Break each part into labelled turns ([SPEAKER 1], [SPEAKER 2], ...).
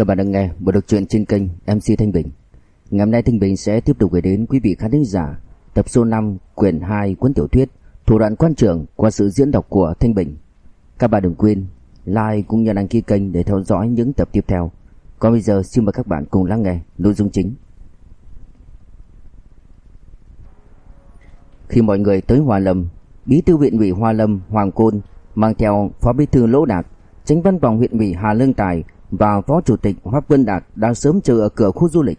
[SPEAKER 1] Các bạn đang nghe bộ đọc truyện trên kênh MC Thanh Bình. Ngày hôm nay Thanh Bình sẽ tiếp tục gửi đến quý vị khán giả tập số 5 quyển 2 cuốn tiểu thuyết Thủ đoạn quan trường qua sự diễn đọc của Thanh Bình. Các bạn đừng quên like cũng như đăng ký kênh để theo dõi những tập tiếp theo. Còn bây giờ xin mời các bạn cùng lắng nghe nội dung chính. Khi mọi người tới Hoa Lâm, Bí thư huyện ủy Hoa Lâm Hoàng Côn mang theo Phó Bí thư Lỗ Đạt, Tránh văn phòng huyện ủy Hà Lương Tài và Phó Chủ tịch Hoắc Vân Đạt đang sớm chờ ở cửa khu du lịch.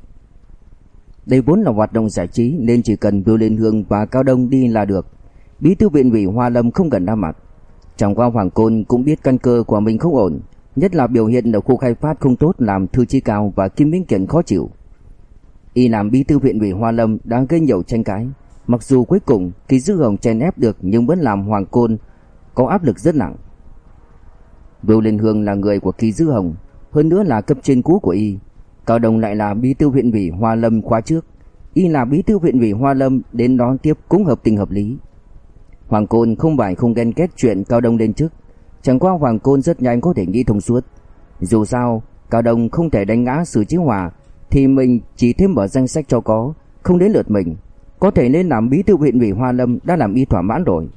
[SPEAKER 1] Đây vốn là hoạt động giải trí nên chỉ cần Bưu Liên Hương và Cao Đông đi là được. Bí thư viện ủy Hoa Lâm không cần ra mặt. Chẳng qua Hoàng Côn cũng biết căn cơ của mình không ổn, nhất là biểu hiện ở khu khai phát không tốt làm Thư Chi Cao và Kim Minh Kiện khó chịu. Y làm bí thư viện ủy Hoa Lâm đang gây nhiều tranh cãi, mặc dù cuối cùng Kỳ Dư Hồng chèn ép được nhưng vẫn làm Hoàng Côn có áp lực rất nặng. Bưu Liên Hương là người của Kỳ Dư Hồng, hơn nữa là cấp trên cũ của y. Cao Đồng lại là bí thư huyện ủy Hoa Lâm khóa trước, y là bí thư huyện ủy Hoa Lâm đến đón tiếp cũng hợp tình hợp lý. Hoàng Côn không phải không ghen kết chuyện Cao Đông lên trước, chẳng qua Hoàng Côn rất nhanh có thể nghĩ thông suốt. Dù sao, Cao Đông không thể đánh ngã Sử Chí Hòa thì mình chỉ thêm vào danh sách cho có, không đến lượt mình. Có thể nên làm bí thư huyện ủy Hoa Lâm đã làm y thỏa mãn rồi.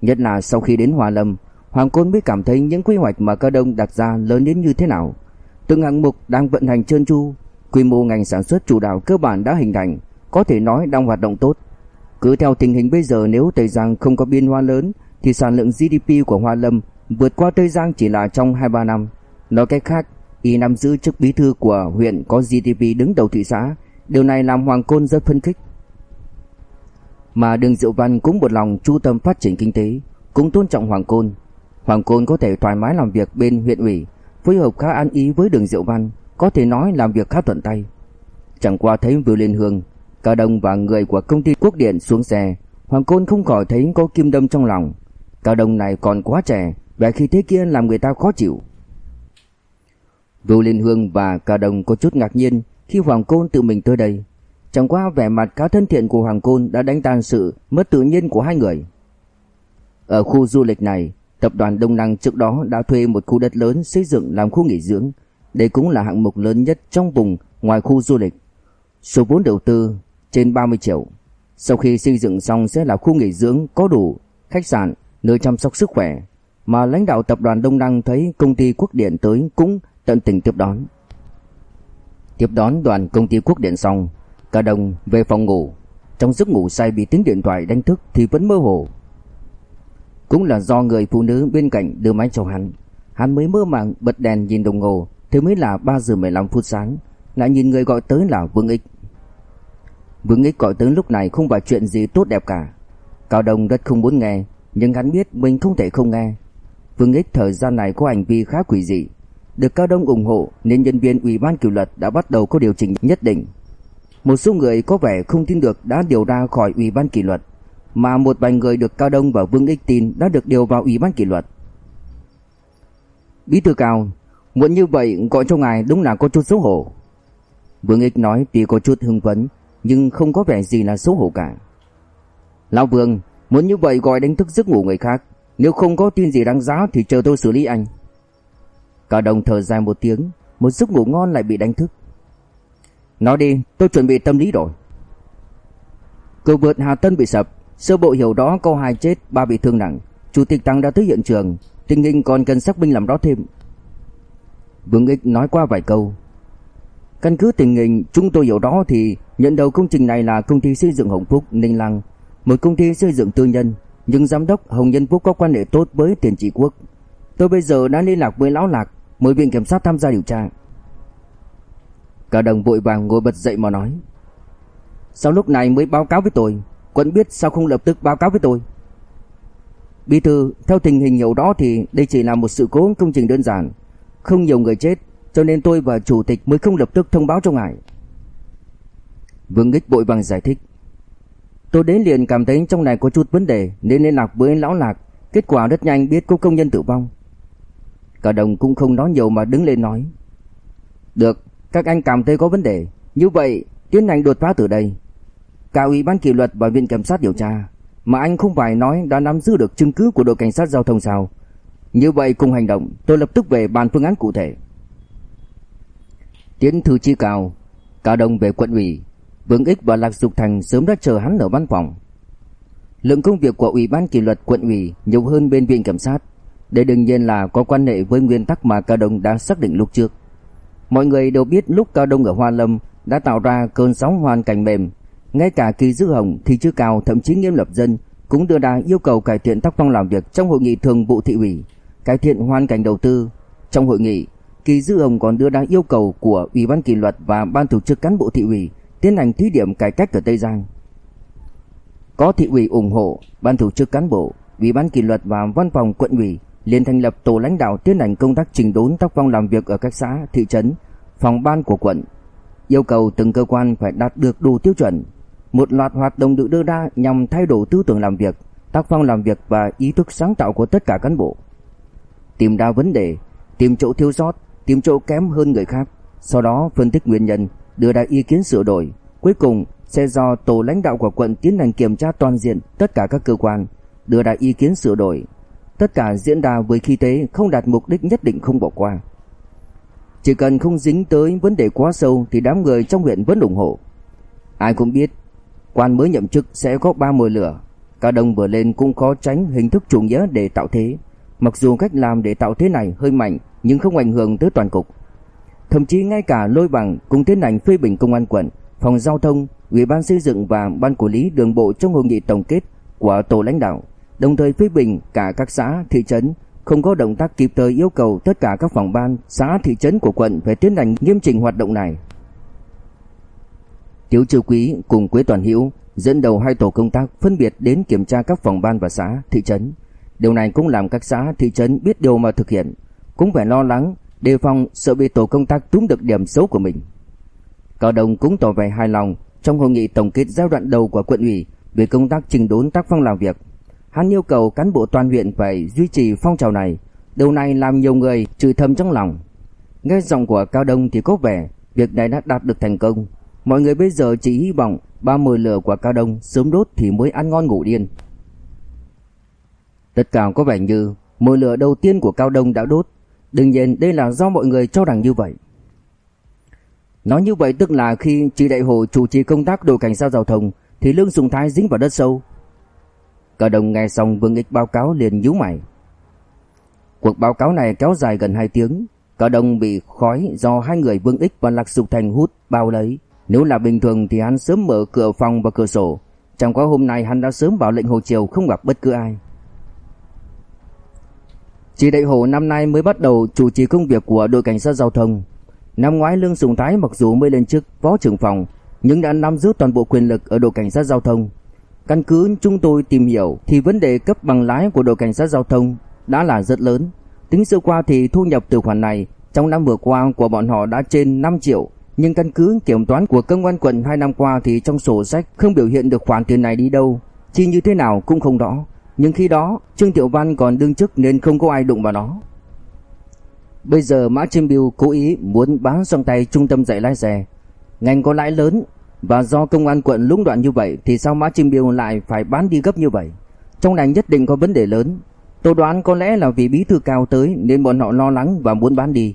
[SPEAKER 1] Nhất là sau khi đến Hoa Lâm, Hoàng Côn mới cảm thấy những quy hoạch mà Cao Đông đặt ra lớn đến như thế nào. Từng hạng mục đang vận hành trơn tru, quy mô ngành sản xuất chủ đạo cơ bản đã hình thành, có thể nói đang hoạt động tốt. Cứ theo tình hình bây giờ nếu Tây Giang không có biên hoa lớn thì sản lượng GDP của Hoa Lâm vượt qua Tây Giang chỉ là trong 2-3 năm. Nói cách khác, y nắm giữ chức bí thư của huyện có GDP đứng đầu thị xã, điều này làm Hoàng Côn rất phân khích. Mà Đường Diệu Văn cũng một lòng chú tâm phát triển kinh tế, cũng tôn trọng Hoàng Côn. Hoàng Côn có thể thoải mái làm việc bên huyện ủy, phối hợp khá an ý với Đường Diệu Văn, có thể nói làm việc khá thuận tay. Chẳng qua thấy Vưu Liên Hương, Cả Đông và người của công ty Quốc Điện xuống xe, Hoàng Côn không khỏi thấy có kim đâm trong lòng. Cả Đông này còn quá trẻ, vẻ khi thế kia làm người ta khó chịu. Vưu Liên Hương và Cả Đông có chút ngạc nhiên khi Hoàng Côn tự mình tới đây. Chẳng qua vẻ mặt khá thân thiện của Hoàng Côn đã đánh tan sự mất tự nhiên của hai người. Ở khu du lịch này, tập đoàn Đông Năng trước đó đã thuê một khu đất lớn xây dựng làm khu nghỉ dưỡng. Đây cũng là hạng mục lớn nhất trong vùng ngoài khu du lịch. Số vốn đầu tư trên 30 triệu. Sau khi xây dựng xong sẽ là khu nghỉ dưỡng có đủ khách sạn, nơi chăm sóc sức khỏe. Mà lãnh đạo tập đoàn Đông Năng thấy công ty Quốc Điện tới cũng tận tình tiếp đón. Tiếp đón đoàn công ty Quốc Điện xong, cả đồng về phòng ngủ. Trong giấc ngủ say bị tiếng điện thoại đánh thức thì vẫn mơ hồ. Cũng là do người phụ nữ bên cạnh đưa máy cho hắn. Hắn mới mơ màng bật đèn nhìn đồng hồ, thế mới là 3 giờ 15 phút sáng, lại nhìn người gọi tới là Vương Ích. Vương Ích gọi tới lúc này không phải chuyện gì tốt đẹp cả. Cao Đông rất không muốn nghe, nhưng hắn biết mình không thể không nghe. Vương Ích thời gian này có hành vi khá quỷ dị, được Cao Đông ủng hộ nên nhân viên ủy ban kỷ luật đã bắt đầu có điều chỉnh nhất định. Một số người có vẻ không tin được đã điều ra khỏi ủy ban kỷ luật, mà một vài người được Cao Đông và Vương Ích tin đã được điều vào ủy ban kỷ luật. Bí thư Cao, muộn như vậy gọi cho ngài đúng là có chút xấu hổ. Vương Ích nói tuy có chút hưng phấn, nhưng không có vẻ gì là xấu hổ cả. Lão Vương, muốn như vậy gọi đánh thức giấc ngủ người khác, nếu không có tin gì đáng giá thì chờ tôi xử lý anh. Cao Đông thở dài một tiếng, một giấc ngủ ngon lại bị đánh thức. Nói đi, tôi chuẩn bị tâm lý rồi. Cầu vượt Hà Tân bị sập, sơ bộ hiểu đó có hai chết, ba bị thương nặng. Chủ tịch Tăng đã tới hiện trường, tình hình còn cần xác minh làm rõ thêm. Vương Ích nói qua vài câu. Căn cứ tình hình chúng tôi hiểu đó thì nhận đầu công trình này là công ty xây dựng Hồng Phúc, Ninh Lăng, một công ty xây dựng tư nhân, nhưng giám đốc Hồng Nhân Phúc có quan hệ tốt với tiền trị quốc. Tôi bây giờ đã liên lạc với lão Lạc, mời viện kiểm sát tham gia điều tra. Cả đồng vội vàng ngồi bật dậy mà nói. sau lúc này mới báo cáo với tôi? Quận biết sao không lập tức báo cáo với tôi? Bí thư, theo tình hình hiểu đó thì đây chỉ là một sự cố công trình đơn giản, không nhiều người chết, cho nên tôi và chủ tịch mới không lập tức thông báo cho ngài. Vương ích bội vàng giải thích. Tôi đến liền cảm thấy trong này có chút vấn đề nên liên lạc với lão Lạc, kết quả rất nhanh biết có công nhân tử vong. Cả đồng cũng không nói nhiều mà đứng lên nói. Được, các anh cảm thấy có vấn đề, như vậy tiến hành đột phá từ đây. Cả ủy ban kỷ luật và viện kiểm sát điều tra, mà anh không phải nói đã nắm giữ được chứng cứ của đội cảnh sát giao thông sao? Như vậy cùng hành động, tôi lập tức về bàn phương án cụ thể. Tiến thư chi cao, Cao Đông về quận ủy, Vương Ích và Lạc Dục Thành sớm đã chờ hắn ở văn phòng. Lượng công việc của Ủy ban kỷ luật quận ủy nhiều hơn bên viện kiểm sát. Đây đương nhiên là có quan hệ với nguyên tắc mà Cao Đông đã xác định lúc trước. Mọi người đều biết lúc Cao Đông ở Hoa Lâm đã tạo ra cơn sóng hoàn cảnh mềm. Ngay cả Kỳ Dư Hồng, Thị Chư Cao, thậm chí Nghiêm Lập Dân cũng đưa ra yêu cầu cải thiện tác phong làm việc trong hội nghị thường vụ thị ủy, cải thiện hoàn cảnh đầu tư. Trong hội nghị, Kỳ Dư Hồng còn đưa ra yêu cầu của Ủy ban kỷ luật và ban tổ chức cán bộ thị ủy tiến hành thí điểm cải cách ở Tây Giang. Có thị ủy ủng hộ, ban tổ chức cán bộ, ủy ban kỷ luật và văn phòng quận ủy liền thành lập tổ lãnh đạo tiến hành công tác chỉnh đốn tác phong làm việc ở các xã, thị trấn, phòng ban của quận. Yêu cầu từng cơ quan phải đạt được đủ tiêu chuẩn. Một loạt hoạt động được đưa ra nhằm thay đổi tư tưởng làm việc, tác phong làm việc và ý thức sáng tạo của tất cả cán bộ. Tìm ra vấn đề, tìm chỗ thiếu sót, tìm chỗ kém hơn người khác, sau đó phân tích nguyên nhân, đưa ra ý kiến sửa đổi. Cuối cùng sẽ do tổ lãnh đạo của quận tiến hành kiểm tra toàn diện tất cả các cơ quan, đưa ra ý kiến sửa đổi. Tất cả diễn ra với khí thế không đạt mục đích nhất định không bỏ qua. Chỉ cần không dính tới vấn đề quá sâu thì đám người trong huyện vẫn ủng hộ. Ai cũng biết, quan mới nhậm chức sẽ có ba mươi lửa. Cả đồng vừa lên cũng khó tránh hình thức chủ nghĩa để tạo thế. Mặc dù cách làm để tạo thế này hơi mạnh nhưng không ảnh hưởng tới toàn cục. Thậm chí ngay cả lôi bằng cũng tiến hành phê bình công an quận, phòng giao thông, ủy ban xây dựng và ban quản lý đường bộ trong hội nghị tổng kết của tổ lãnh đạo, đồng thời phê bình cả các xã, thị trấn không có động tác kịp thời yêu cầu tất cả các phòng ban, xã thị trấn của quận phải tiến hành nghiêm chỉnh hoạt động này. Tiếu Trư Quý cùng Quế Toàn Hữu dẫn đầu hai tổ công tác phân biệt đến kiểm tra các phòng ban và xã, thị trấn. Điều này cũng làm các xã, thị trấn biết điều mà thực hiện, cũng phải lo lắng, đề phòng sợ bị tổ công tác túm được điểm xấu của mình. Cao Đồng cũng tỏ vẻ hài lòng trong hội nghị tổng kết giai đoạn đầu của quận ủy về công tác chỉnh đốn tác phong làm việc. Hắn yêu cầu cán bộ toàn huyện phải duy trì phong trào này, điều này làm nhiều người trừ thầm trong lòng. Nghe giọng của Cao Đông thì có vẻ việc này đã đạt được thành công. Mọi người bây giờ chỉ hy vọng ba mồi lửa của Cao Đông sớm đốt thì mới ăn ngon ngủ điên. Tất cả có vẻ như mồi lửa đầu tiên của Cao Đông đã đốt. Đương nhiên đây là do mọi người cho rằng như vậy. Nói như vậy tức là khi Tri Đại Hồ chủ trì công tác đội cảnh sát giao thông thì Lương Sùng Thái dính vào đất sâu. cao đồng nghe xong Vương Ích báo cáo liền nhíu mày. Cuộc báo cáo này kéo dài gần 2 tiếng, cao đồng bị khói do hai người Vương Ích và Lạc Sục Thành hút bao lấy. Nếu là bình thường thì hắn sớm mở cửa phòng và cửa sổ, chẳng qua hôm nay hắn đã sớm bảo lệnh Hồ Triều không gặp bất cứ ai. Chỉ đại hồ năm nay mới bắt đầu chủ trì công việc của đội cảnh sát giao thông, Năm ngoái Lương Sùng Thái mặc dù mới lên chức phó trưởng phòng nhưng đã nắm giữ toàn bộ quyền lực ở đội cảnh sát giao thông. Căn cứ chúng tôi tìm hiểu thì vấn đề cấp bằng lái của đội cảnh sát giao thông đã là rất lớn. Tính sơ qua thì thu nhập từ khoản này trong năm vừa qua của bọn họ đã trên 5 triệu, nhưng căn cứ kiểm toán của công an quận 2 năm qua thì trong sổ sách không biểu hiện được khoản tiền này đi đâu, chi như thế nào cũng không rõ. Nhưng khi đó, Trương Tiểu Văn còn đương chức nên không có ai đụng vào nó. Bây giờ Mã Chiêm Biêu cố ý muốn bán sang tay trung tâm dạy lái xe. Ngành có lãi lớn và do công an quận lũng đoạn như vậy thì sao Mã Chiêm Biêu lại phải bán đi gấp như vậy? Trong này nhất định có vấn đề lớn. Tôi đoán có lẽ là vì bí thư cao tới nên bọn họ lo lắng và muốn bán đi.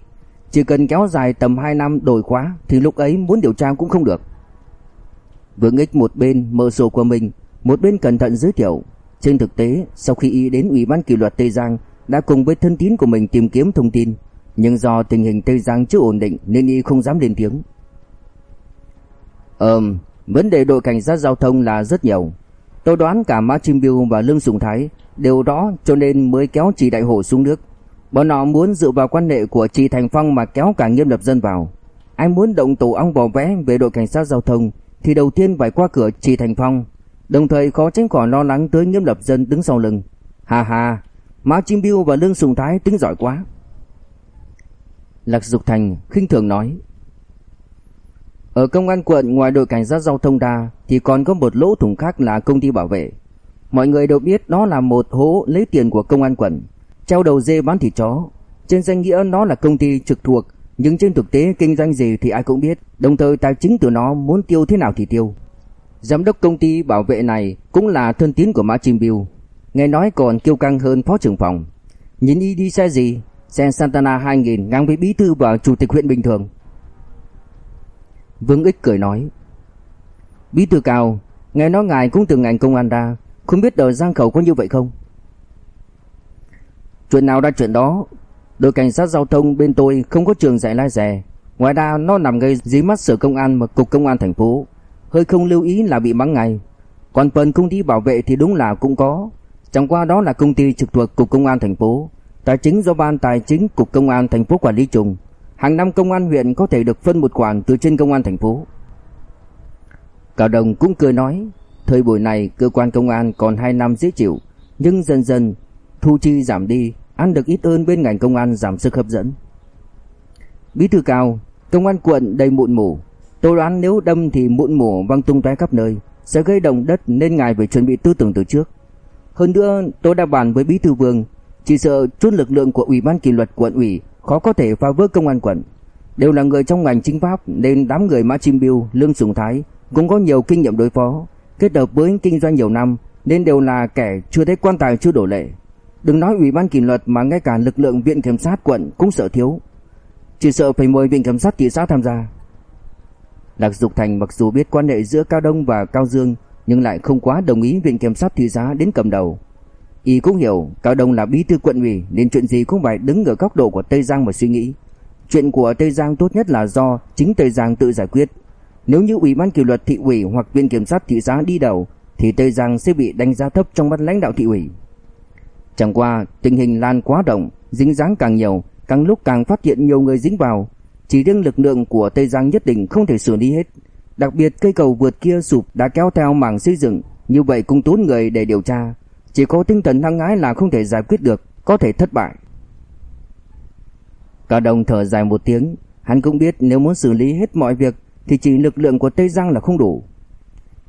[SPEAKER 1] Chỉ cần kéo dài tầm 2 năm đổi khóa thì lúc ấy muốn điều tra cũng không được. Vương Ích một bên mở sổ của mình, một bên cẩn thận giới thiệu. Trên thực tế, sau khi y đến Ủy ban kỷ luật Tây Giang đã cùng với thân tín của mình tìm kiếm thông tin, nhưng do tình hình Tây Giang chưa ổn định nên y không dám lên tiếng. Ừm, vấn đề đội cảnh sát giao thông là rất nhiều. Tôi đoán cả Mã Chim Biêu và Lương Sùng Thái đều đó cho nên mới kéo chỉ Đại Hổ xuống nước. Bọn nó muốn dựa vào quan hệ của chị Thành Phong mà kéo cả nghiêm lập dân vào. Ai muốn động tổ ong bò vé về đội cảnh sát giao thông thì đầu tiên phải qua cửa chị Thành Phong. Đồng thời khó tránh khỏi lo lắng tới nghiêm lập dân đứng sau lưng. Hà hà, Mã Chim Biêu và Lương Sùng Thái tính giỏi quá. Lạc Dục Thành khinh thường nói. Ở công an quận ngoài đội cảnh sát giao thông ra thì còn có một lỗ thủng khác là công ty bảo vệ. Mọi người đều biết đó là một hố lấy tiền của công an quận, treo đầu dê bán thịt chó. Trên danh nghĩa nó là công ty trực thuộc, nhưng trên thực tế kinh doanh gì thì ai cũng biết, đồng thời tài chính từ nó muốn tiêu thế nào thì tiêu. Giám đốc công ty bảo vệ này cũng là thân tín của Mã Chim Biêu, nghe nói còn kiêu căng hơn phó trưởng phòng. Nhìn y đi xe gì Xe Santana 2000 ngang với bí thư và chủ tịch huyện bình thường. Vương Ích cười nói Bí thư cao Nghe nói ngài cũng từ ngành công an ra Không biết ở Giang Khẩu có như vậy không Chuyện nào ra chuyện đó? Đội cảnh sát giao thông bên tôi không có trường dạy lái xe. Ngoài ra, nó nằm ngay dưới mắt sở công an và cục công an thành phố. Hơi không lưu ý là bị mắng ngay. Còn phần công ty bảo vệ thì đúng là cũng có. Chẳng qua đó là công ty trực thuộc cục công an thành phố. Tài chính do ban tài chính cục công an thành phố quản lý chung Hàng năm công an huyện có thể được phân một khoản từ trên công an thành phố. Cao Đồng cũng cười nói, Thời buổi này, cơ quan công an còn 2 năm dễ chịu, Nhưng dần dần thu chi giảm đi Ăn được ít hơn bên ngành công an giảm sức hấp dẫn. Bí thư cao Công an quận đầy mụn mủ. Tôi đoán nếu đâm thì mụn mủ văng tung tóe khắp nơi Sẽ gây động đất nên ngài phải chuẩn bị tư tưởng từ trước. Hơn nữa tôi đã bàn với bí thư vương Chỉ sợ chút lực lượng của ủy ban kỷ luật quận ủy Khó có thể phá vỡ công an quận. Đều là người trong ngành chính pháp Nên đám người Mã Chim Biêu, Lương Sùng Thái Cũng có nhiều kinh nghiệm đối phó Kết hợp với kinh doanh nhiều năm Nên đều là kẻ chưa thấy quan tài chưa đổ lệ. Đừng nói ủy ban kỷ luật mà ngay cả lực lượng viện kiểm sát quận cũng sợ thiếu. Chỉ sợ phải mời viện kiểm sát thị xã tham gia. Lạc Dục Thành mặc dù biết quan hệ giữa Cao Đông và Cao Dương, Nhưng lại không quá đồng ý viện kiểm sát thị xã đến cầm đầu. Y cũng hiểu Cao Đông là bí thư quận ủy Nên chuyện gì cũng phải đứng ở góc độ của Tây Giang mà suy nghĩ. Chuyện của Tây Giang tốt nhất là do chính Tây Giang tự giải quyết. Nếu như ủy ban kỷ luật thị ủy hoặc viện kiểm sát thị xã đi đầu, Thì Tây Giang sẽ bị đánh giá thấp trong mắt lãnh đạo thị ủy. Chẳng qua, tình hình lan quá rộng, Dính dáng càng nhiều, Càng lúc càng phát hiện nhiều người dính vào. Chỉ riêng lực lượng của Tây Giang nhất định không thể xử lý hết. Đặc biệt, cây cầu vượt kia sụp đã kéo theo mảng xây dựng, Như vậy cũng tốn người để điều tra. Chỉ có tinh thần hăng ái là không thể giải quyết được, Có thể thất bại. Cả đồng thở dài một tiếng. Hắn cũng biết nếu muốn xử lý hết mọi việc, Thì chỉ lực lượng của Tây Giang là không đủ.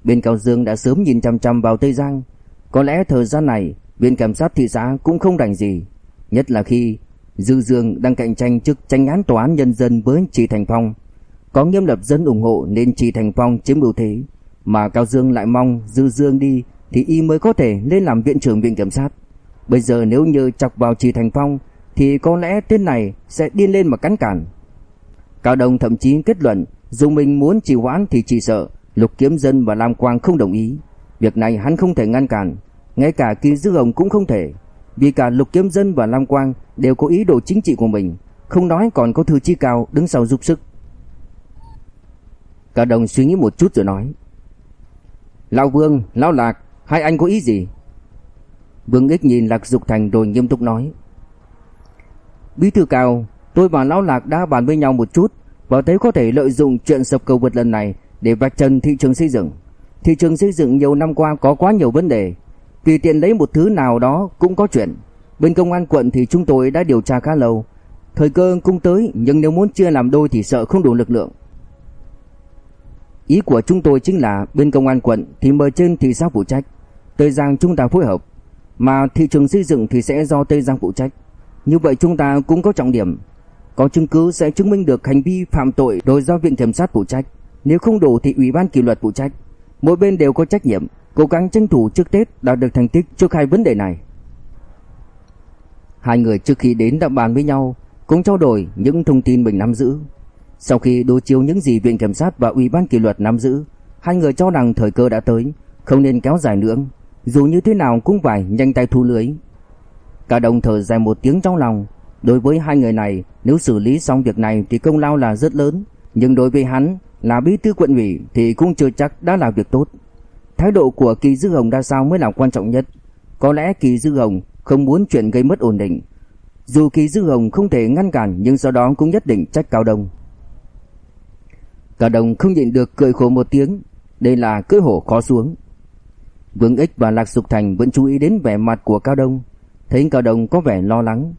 [SPEAKER 1] Bên Cao Dương đã sớm nhìn chăm chăm vào Tây Giang. Có lẽ thời gian này Viện kiểm sát thị xã cũng không rảnh gì, nhất là khi Dư Dương đang cạnh tranh chức tranh án tòa án nhân dân với Trì Thành Phong. Có nghiêm lập dân ủng hộ nên Trì Thành Phong chiếm ưu thế, mà Cao Dương lại mong Dư Dương đi thì y mới có thể lên làm viện trưởng viện kiểm sát. Bây giờ nếu như chọc vào Trì Thành Phong thì có lẽ tên này sẽ điên lên mà cắn cản. Cao Đông thậm chí kết luận dù mình muốn trì hoãn thì chỉ sợ Lục Kiếm Dân và Lam Quang không đồng ý. Việc này hắn không thể ngăn cản, ngay cả Kỳ Dư Hồng cũng không thể, vì cả Lục Kiếm Dân và Lam Quang đều có ý đồ chính trị của mình, không nói còn có thư chi cao đứng sau giúp sức. Cả đồng suy nghĩ một chút rồi nói: "Lão Vương, lão Lạc, hai anh có ý gì?" Vương Ích nhìn Lạc Dục Thành rồi nghiêm túc nói: "Bí thư cao, tôi và lão Lạc đã bàn với nhau một chút và thấy có thể lợi dụng chuyện sập cầu vượt lần này để vạch trần thị trường xây dựng. Thị trường xây dựng nhiều năm qua có quá nhiều vấn đề, Tùy tiện lấy một thứ nào đó cũng có chuyện. Bên công an quận thì chúng tôi đã điều tra khá lâu. Thời cơ cũng tới, Nhưng nếu muốn chia làm đôi thì sợ không đủ lực lượng. Ý của chúng tôi chính là Bên công an quận thì mời trên thị xã phụ trách. Tây Giang chúng ta phối hợp, Mà thị trường xây dựng thì sẽ do Tây Giang phụ trách. Như vậy chúng ta cũng có trọng điểm. Có chứng cứ sẽ chứng minh được hành vi phạm tội Rồi do viện kiểm sát phụ trách. Nếu không đủ thì ủy ban kỷ luật phụ trách. Mỗi bên đều có trách nhiệm cố gắng tranh thủ trước Tết đạt được thành tích trước hai vấn đề này. Hai người trước khi đến đã bàn với nhau, cũng trao đổi những thông tin mình nắm giữ. Sau khi đối chiếu những gì viện kiểm sát và ủy ban kỷ luật nắm giữ, hai người cho rằng thời cơ đã tới, không nên kéo dài nữa, dù như thế nào cũng phải nhanh tay thu lưới. Cả đồng thở dài một tiếng trong lòng, đối với hai người này, nếu xử lý xong việc này thì công lao là rất lớn, nhưng đối với hắn là bí thư quận ủy thì cũng chưa chắc đã là việc tốt. Thái độ của Kỳ Dư Hồng ra sao mới là quan trọng nhất. Có lẽ Kỳ Dư Hồng không muốn chuyện gây mất ổn định. Dù Kỳ Dư Hồng không thể ngăn cản nhưng sau đó cũng nhất định trách Cao Đông. Cao Đông không nhịn được cười khổ một tiếng, đây là cưỡi hổ khó xuống. Vương Ích và Lạc Sục Thành vẫn chú ý đến vẻ mặt của Cao Đông, thấy Cao Đông có vẻ lo lắng.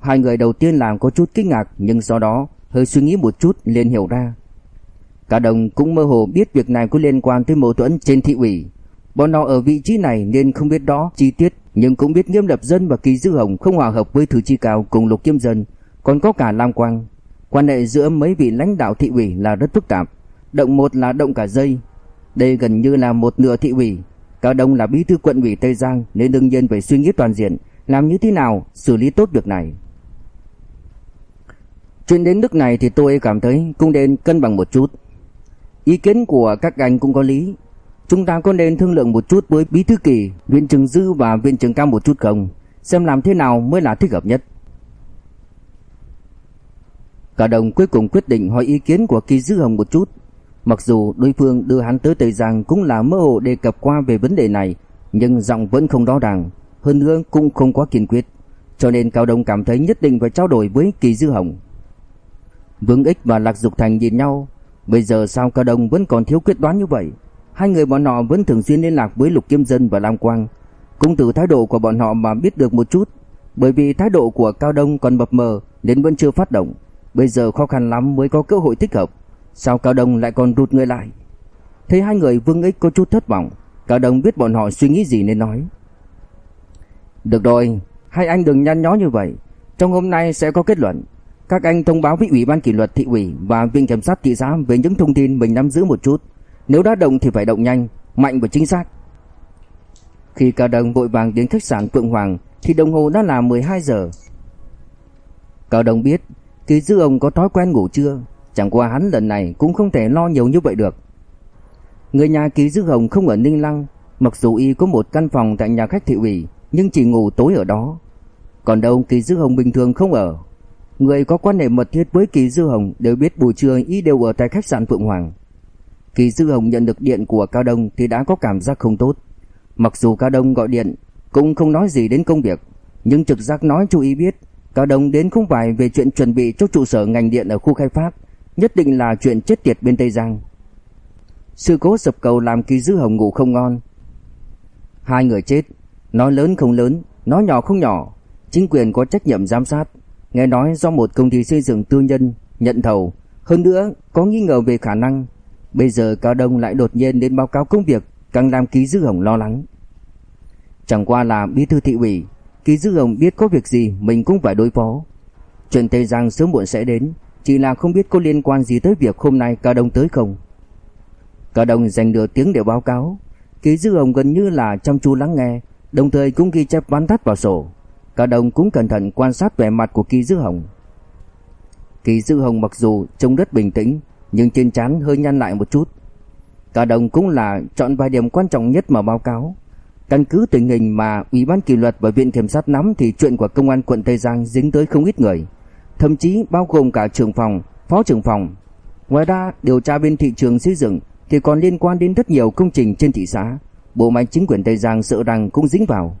[SPEAKER 1] Hai người đầu tiên làm có chút kinh ngạc nhưng sau đó hơi suy nghĩ một chút liền hiểu ra. Cả đồng cũng mơ hồ biết việc này có liên quan tới mâu thuẫn trên thị ủy. Bọn họ ở vị trí này nên không biết đó chi tiết, nhưng cũng biết Nghiêm Lập Dân và Kỳ Dư Hồng không hòa hợp với Thứ Chi Cao cùng Lục kiêm Dân, còn có cả Lam Quang. Quan hệ giữa mấy vị lãnh đạo thị ủy là rất phức tạp, động một là động cả dây. Đây gần như là một nửa thị ủy, Cả đồng là bí thư quận ủy Tây Giang nên đương nhiên phải suy nghĩ toàn diện, làm như thế nào xử lý tốt việc này. Chuyện đến nước này thì tôi cảm thấy cũng nên cân bằng một chút. Ý kiến của các anh cũng có lý. Chúng ta có nên thương lượng một chút với Bí Thư Kỳ, Viện trưởng Dư và Viện trưởng Cam một chút không? Xem làm thế nào mới là thích hợp nhất. Cả đồng cuối cùng quyết định hỏi ý kiến của Kỳ Dư Hồng một chút. Mặc dù đối phương đưa hắn tới Tây Giang cũng là mơ hồ đề cập qua về vấn đề này, nhưng giọng vẫn không rõ ràng, hơn nữa cũng không quá kiên quyết, cho nên Cao Đông cảm thấy nhất định phải trao đổi với Kỳ Dư Hồng. Vương Ích và Lạc Dục Thành nhìn nhau, bây giờ sao Cao Đông vẫn còn thiếu quyết đoán như vậy? Hai người bọn họ vẫn thường xuyên liên lạc với Lục Kiêm Dân và Lam Quang, cũng từ thái độ của bọn họ mà biết được một chút, bởi vì thái độ của Cao Đông còn mập mờ nên vẫn chưa phát động, bây giờ khó khăn lắm mới có cơ hội thích hợp. Sao Cao Đông lại còn rụt người lại? Thấy hai người Vương Ích có chút thất vọng, Cao Đông biết bọn họ suy nghĩ gì nên nói. Được rồi, hai anh đừng nhăn nhó như vậy. Trong hôm nay sẽ có kết luận. Các anh thông báo với Ủy ban kỷ luật thị ủy và Viện kiểm sát thị xã về những thông tin mình nắm giữ một chút. Nếu đã động thì phải động nhanh, mạnh và chính xác. Khi Cao Đông vội vàng đến khách sạn Phượng Hoàng thì đồng hồ đã là 12 giờ. Cao Đông biết Kỳ Dư ông có thói quen ngủ trưa, chẳng qua hắn lần này cũng không thể lo nhiều như vậy được. Người nhà Kỳ Dư Hồng không ở Ninh Lăng, mặc dù y có một căn phòng tại nhà khách thị ủy, nhưng chỉ ngủ tối ở đó. Còn đâu Kỳ Dư Hồng bình thường không ở. Người có quan hệ mật thiết với Kỳ Dư Hồng đều biết buổi trưa y đều ở tại khách sạn Phượng Hoàng. Kỳ Dư Hồng nhận được điện của Cao Đông thì đã có cảm giác không tốt. Mặc dù Cao Đông gọi điện cũng không nói gì đến công việc, nhưng trực giác nói cho y biết Cao Đông đến không phải về chuyện chuẩn bị cho trụ sở ngành điện ở khu khai phát, nhất định là chuyện chết tiệt bên Tây Giang. Sự cố sập cầu làm Kỳ Dư Hồng ngủ không ngon. Hai người chết, nói lớn không lớn, nói nhỏ không nhỏ, chính quyền có trách nhiệm giám sát. Nghe nói do một công ty xây dựng tư nhân nhận thầu, hơn nữa có nghi ngờ về khả năng. Bây giờ Cao Đông lại đột nhiên đến báo cáo công việc, càng làm Ký Dư Hồng lo lắng. Chẳng qua là bí thư thị ủy, Ký Dư Hồng biết có việc gì mình cũng phải đối phó. Chuyện Tây Giang sớm muộn sẽ đến, chỉ là không biết có liên quan gì tới việc hôm nay Cao Đông tới không. Cao Đông dành nửa tiếng để báo cáo, Ký Dư Hồng gần như là chăm chú lắng nghe, đồng thời cũng ghi chép vắn tắt vào sổ. Cả đồng cũng cẩn thận quan sát vẻ mặt của Kỳ Dư Hồng. Kỳ Dư Hồng mặc dù trông rất bình tĩnh, nhưng trên trán hơi nhăn lại một chút. Cả đồng cũng là chọn vài điểm quan trọng nhất mà báo cáo. Căn cứ tình hình mà Ủy ban kỷ luật và Viện kiểm sát nắm thì chuyện của công an quận Tây Giang dính tới không ít người, thậm chí bao gồm cả trưởng phòng, phó trưởng phòng. Ngoài ra, điều tra bên thị trường xây dựng thì còn liên quan đến rất nhiều công trình trên thị xã, bộ máy chính quyền Tây Giang sợ rằng cũng dính vào.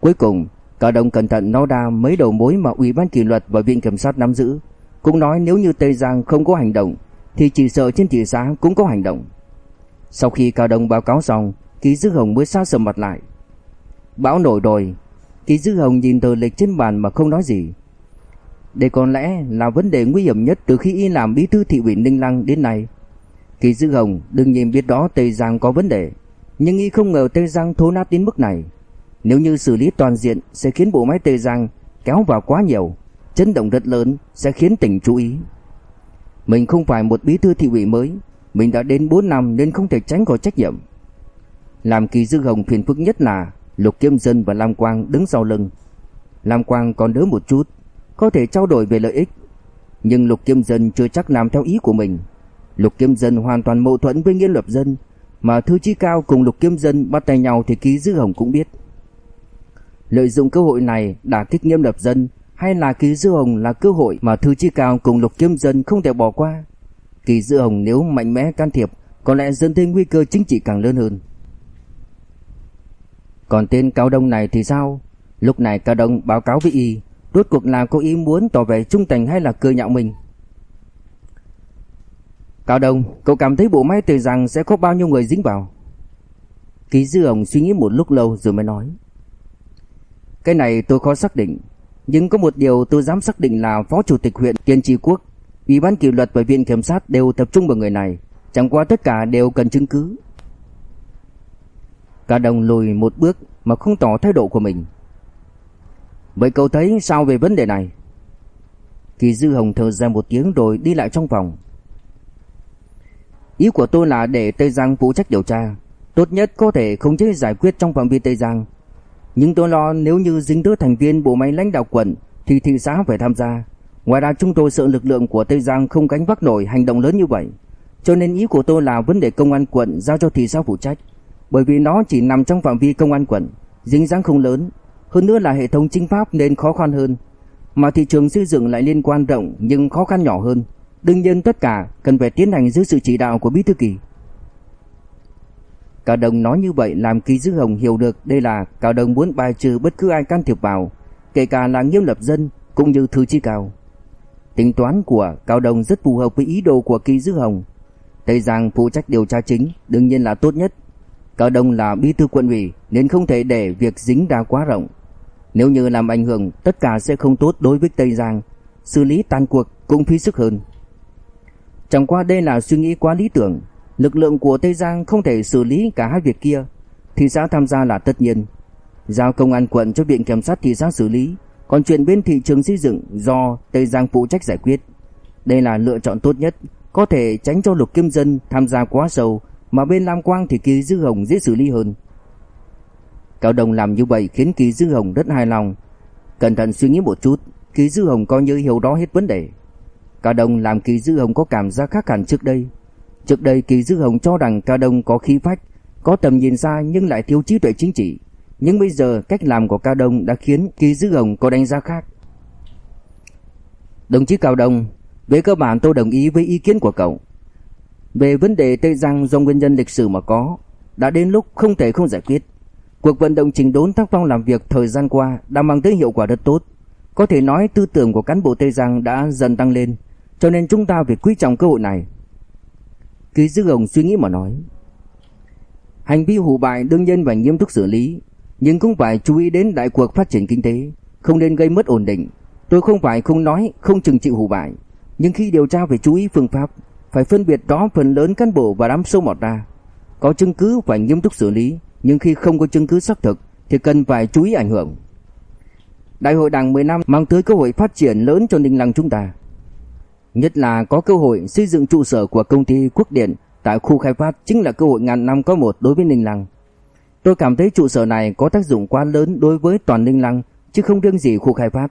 [SPEAKER 1] Cuối cùng, Cao Đông cẩn thận nói ra mấy đầu mối mà Ủy ban kỷ luật và Viện kiểm sát nắm giữ, cũng nói nếu như Tây Giang không có hành động thì chỉ sợ trên thị xã cũng có hành động. Sau khi Cao Đông báo cáo xong, Ký Dư Hồng mới sa sầm mặt lại. Bão nổi rồi. Ký Dư Hồng nhìn tờ lịch trên bàn mà không nói gì. Đây có lẽ là vấn đề nguy hiểm nhất từ khi y làm bí thư thị ủy Ninh Lăng đến nay. Kỳ Dư Hồng đương nhiên biết đó Tây Giang có vấn đề, nhưng y không ngờ Tây Giang thối nát đến mức này. Nếu như xử lý toàn diện sẽ khiến bộ máy Tây Giang kéo vào quá nhiều, chấn động rất lớn sẽ khiến tỉnh chú ý. Mình không phải một bí thư thị ủy mới, mình đã đến 4 năm nên không thể tránh khỏi trách nhiệm. Làm Kỳ Dư Hồng phiền phức nhất là Lục Kiêm Dân và Lam Quang đứng sau lưng. Lam Quang còn đỡ một chút, có thể trao đổi về lợi ích, nhưng Lục Kiêm Dân chưa chắc làm theo ý của mình. Lục Kiêm Dân hoàn toàn mâu thuẫn với Nghiên Lập Dân, mà Thư Chi Cao cùng Lục Kiêm Dân bắt tay nhau thì Ký Dư Hồng cũng biết. Lợi dụng cơ hội này đả kích Nghiêm Lập Dân hay là Ký Dư Hồng là cơ hội mà Thư chi Cao cùng Lục Kiêm Dân không thể bỏ qua. Kỳ Dư Hồng nếu mạnh mẽ can thiệp, có lẽ dẫn tới nguy cơ chính trị càng lớn hơn. Còn tên Cao Đông này thì sao? Lúc này Cao Đông báo cáo với y, rốt cuộc là có ý muốn tỏ vẻ trung thành hay là cười nhạo mình? Cao Đông, cậu cảm thấy bộ máy từ rằng sẽ có bao nhiêu người dính vào? Ký Dư Hồng suy nghĩ một lúc lâu rồi mới nói. Cái này tôi khó xác định, nhưng có một điều tôi dám xác định là Phó Chủ tịch huyện Tiên Tri Quốc, Ủy ban kỷ luật và Viện Kiểm sát đều tập trung vào người này, chẳng qua tất cả đều cần chứng cứ. Cả đồng lùi một bước mà không tỏ thái độ của mình. Vậy cậu thấy sao về vấn đề này? Kỳ Dư Hồng thở ra một tiếng rồi đi lại trong phòng. Ý của tôi là để Tây Giang phụ trách điều tra, tốt nhất có thể không chế giải quyết trong phạm vi Tây Giang. Nhưng tôi lo nếu như dính tới thành viên bộ máy lãnh đạo quận thì thị xã phải tham gia. Ngoài ra chúng tôi sợ lực lượng của Tây Giang không gánh vác nổi hành động lớn như vậy. Cho nên ý của tôi là vấn đề công an quận giao cho thị xã phụ trách, bởi vì nó chỉ nằm trong phạm vi công an quận, dính dáng không lớn, hơn nữa là hệ thống chính pháp nên khó khăn hơn, mà thị trường xây dựng lại liên quan rộng nhưng khó khăn nhỏ hơn. Đương nhiên tất cả cần phải tiến hành dưới sự chỉ đạo của bí thư kỳ. Cao Đồng nói như vậy làm Kỳ Dư Hồng hiểu được đây là Cao Đồng muốn bài trừ bất cứ ai can thiệp vào, kể cả là nghiêm lập dân cũng như thư chi cao. Tính toán của Cao Đồng rất phù hợp với ý đồ của Kỳ Dư Hồng. Tây Giang phụ trách điều tra chính đương nhiên là tốt nhất. Cao Đồng là bí thư quận ủy nên không thể để việc dính đa quá rộng. Nếu như làm ảnh hưởng tất cả sẽ không tốt đối với Tây Giang, xử lý tan cuộc cũng phí sức hơn. Chẳng qua đây là suy nghĩ quá lý tưởng, lực lượng của Tây Giang không thể xử lý cả hai việc kia, thị xã tham gia là tất nhiên. Giao công an quận cho viện kiểm sát thị xã xử lý, còn chuyện bên thị trường xây dựng do Tây Giang phụ trách giải quyết. Đây là lựa chọn tốt nhất, có thể tránh cho Lục Kim Dân tham gia quá sâu, mà bên Lam Quang thì Kỳ Dư Hồng dễ xử lý hơn. Cao Đồng làm như vậy khiến Kỳ Dư Hồng rất hài lòng. Cẩn thận suy nghĩ một chút, Kỳ Dư Hồng coi như hiểu đó hết vấn đề. Cao Đồng làm Kỳ Dư Hồng có cảm giác khác hẳn trước đây. Trước đây Kỳ Dư Hồng cho rằng Cao Đông có khí phách, có tầm nhìn xa nhưng lại thiếu trí tuệ chính trị. Nhưng bây giờ cách làm của Cao Đông đã khiến Kỳ Dư Hồng có đánh giá khác. Đồng chí Cao Đông, về cơ bản tôi đồng ý với ý kiến của cậu. Về vấn đề Tây Giang do nguyên nhân lịch sử mà có, đã đến lúc không thể không giải quyết. Cuộc vận động chỉnh đốn tác phong làm việc thời gian qua đã mang tới hiệu quả rất tốt. Có thể nói tư tưởng của cán bộ Tây Giang đã dần tăng lên, cho nên chúng ta phải quý trọng cơ hội này. Kỳ Dư Hồng suy nghĩ mà nói. Hành vi hủ bại đương nhiên phải nghiêm túc xử lý, nhưng cũng phải chú ý đến đại cuộc phát triển kinh tế, không nên gây mất ổn định. Tôi không phải không nói không chừng trị hủ bại, nhưng khi điều tra phải chú ý phương pháp, phải phân biệt rõ phần lớn cán bộ và đám sâu mọt ra. Có chứng cứ phải nghiêm túc xử lý, nhưng khi không có chứng cứ xác thực thì cần phải chú ý ảnh hưởng. Đại hội Đảng 10 năm mang tới cơ hội phát triển lớn cho Ninh Lăng chúng ta. Nhất là có cơ hội xây dựng trụ sở của công ty Quốc Điện tại khu khai phát chính là cơ hội ngàn năm có một đối với Ninh Lăng. Tôi cảm thấy trụ sở này có tác dụng quá lớn đối với toàn Ninh Lăng chứ không riêng gì khu khai phát.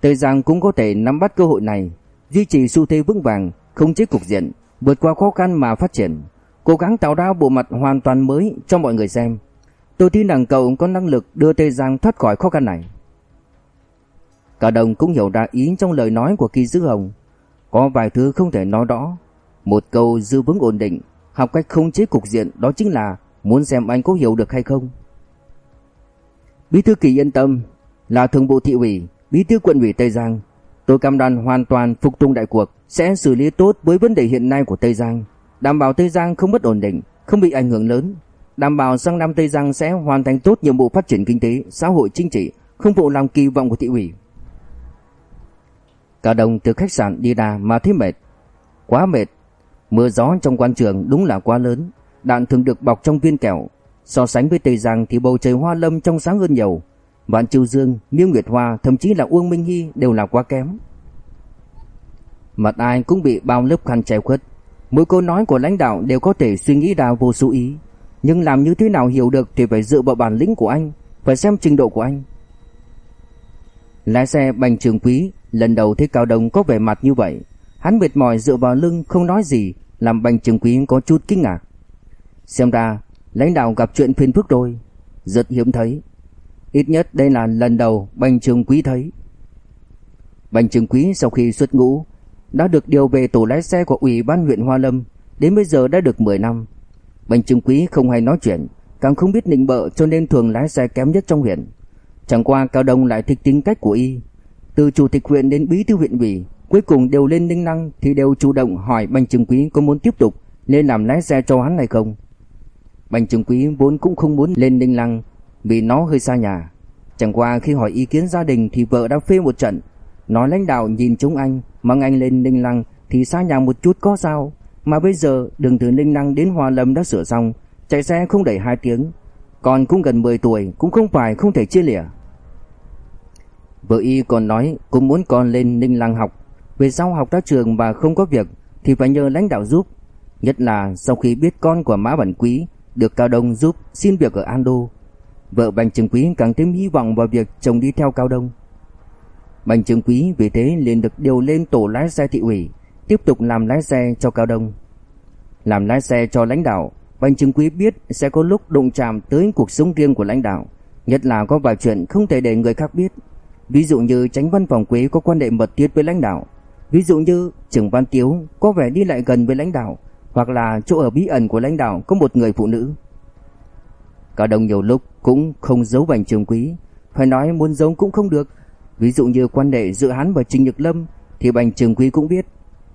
[SPEAKER 1] Tây Giang cũng có thể nắm bắt cơ hội này, duy trì xu thế vững vàng, không chế cục diện, vượt qua khó khăn mà phát triển, cố gắng tạo ra bộ mặt hoàn toàn mới cho mọi người xem. Tôi tin rằng cậu có năng lực đưa Tây Giang thoát khỏi khó khăn này. Cả đồng cũng hiểu ra ý trong lời nói của Kỳ Dư Hồng. Có vài thứ không thể nói rõ. Một câu dư vững ổn định, học cách không chế cục diện đó chính là muốn xem anh có hiểu được hay không. Bí thư Kỳ yên tâm, là thường vụ thị ủy, bí thư quận ủy Tây Giang. Tôi cam đoan hoàn toàn phục tùng đại cuộc, sẽ xử lý tốt với vấn đề hiện nay của Tây Giang, đảm bảo Tây Giang không mất ổn định, không bị ảnh hưởng lớn, đảm bảo sang năm Tây Giang sẽ hoàn thành tốt nhiệm vụ phát triển kinh tế, xã hội chính trị, không phụ lòng kỳ vọng của thị ủy. Cả đồng từ khách sạn đi ra mà thấy mệt. Quá mệt. Mưa gió trong quan trường đúng là quá lớn. Đạn thường được bọc trong viên kẹo. So sánh với Tây Giang thì bầu trời hoa lâm trong sáng hơn nhiều. Vạn Triều Dương, Miêu Nguyệt Hoa, thậm chí là Uông Minh Hy đều là quá kém. Mặt ai cũng bị bao lớp khăn che khuất. Mỗi câu nói của lãnh đạo đều có thể suy nghĩ ra vô số ý. Nhưng làm như thế nào hiểu được thì phải dựa vào bản lĩnh của anh, phải xem trình độ của anh. Lái xe bành trường quý Lần đầu thấy Cao Đông có vẻ mặt như vậy, hắn mệt mỏi dựa vào lưng không nói gì, làm Bành Trường Quý có chút kinh ngạc. Xem ra, lãnh đạo gặp chuyện phiền phức rồi, rất hiếm thấy. Ít nhất đây là lần đầu Bành Trường Quý thấy. Bành Trường Quý sau khi xuất ngũ đã được điều về tổ lái xe của Ủy ban huyện Hoa Lâm, đến bây giờ đã được 10 năm. Bành Trường Quý không hay nói chuyện, càng không biết nịnh bợ cho nên thường lái xe kém nhất trong huyện. Chẳng qua Cao Đông lại thích tính cách của y, từ chủ tịch huyện đến bí thư huyện ủy, cuối cùng đều lên Ninh Lăng thì đều chủ động hỏi Bành Trường Quý có muốn tiếp tục lên làm lái xe cho hắn hay không. Bành Trường Quý vốn cũng không muốn lên Ninh Lăng vì nó hơi xa nhà. Chẳng qua khi hỏi ý kiến gia đình thì vợ đã phê một trận, nói lãnh đạo nhìn chúng anh, mang anh lên Ninh Lăng thì xa nhà một chút có sao, mà bây giờ đường từ Ninh Lăng đến Hòa Lâm đã sửa xong, chạy xe không đầy 2 tiếng, còn cũng gần 10 tuổi cũng không phải không thể chia lìa. Vợ y còn nói cũng muốn con lên Ninh Lăng học, về sau học ra trường và không có việc thì phải nhờ lãnh đạo giúp, nhất là sau khi biết con của Mã Bản Quý được Cao Đông giúp xin việc ở Ando. Vợ Bành Trường Quý càng thêm hy vọng vào việc chồng đi theo Cao Đông. Bành Trường Quý vì thế liền được điều lên tổ lái xe thị ủy, tiếp tục làm lái xe cho Cao Đông. làm lái xe cho lãnh đạo, Bành Trường Quý biết sẽ có lúc đụng chạm tới cuộc sống riêng của lãnh đạo, nhất là có vài chuyện không thể để người khác biết. Ví dụ như tránh văn phòng Quý có quan hệ mật thiết với lãnh đạo, ví dụ như trưởng văn Tiếu có vẻ đi lại gần với lãnh đạo, hoặc là chỗ ở bí ẩn của lãnh đạo có một người phụ nữ. Cả đồng nhiều lúc cũng không giấu Bành Trường Quý, phải nói muốn giấu cũng không được. Ví dụ như quan hệ giữa hắn và Trình Nhật Lâm thì Bành Trường Quý cũng biết.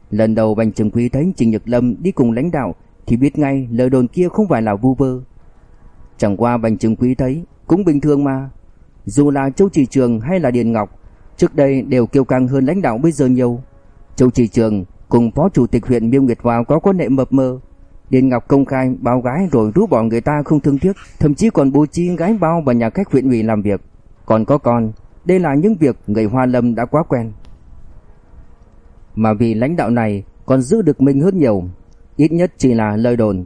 [SPEAKER 1] Lần đầu Bành Trường Quý thấy Trình Nhật Lâm đi cùng lãnh đạo thì biết ngay lời đồn kia không phải là vu vơ. Chẳng qua Bành Trường Quý thấy cũng bình thường mà. Dù là Châu trì Trường hay là Điền Ngọc, trước đây đều kiêu căng hơn lãnh đạo bây giờ nhiều. Châu trì Trường cùng phó chủ tịch huyện Miêu Nguyệt Hoa có quan hệ mập mờ. Điền Ngọc công khai bao gái rồi rú bỏ người ta không thương tiếc, thậm chí còn bố trí gái bao vào nhà khách huyện ủy làm việc. Còn có con, đây là những việc người Hoa Lâm đã quá quen. Mà vì lãnh đạo này còn giữ được mình hơn nhiều, ít nhất chỉ là lời đồn.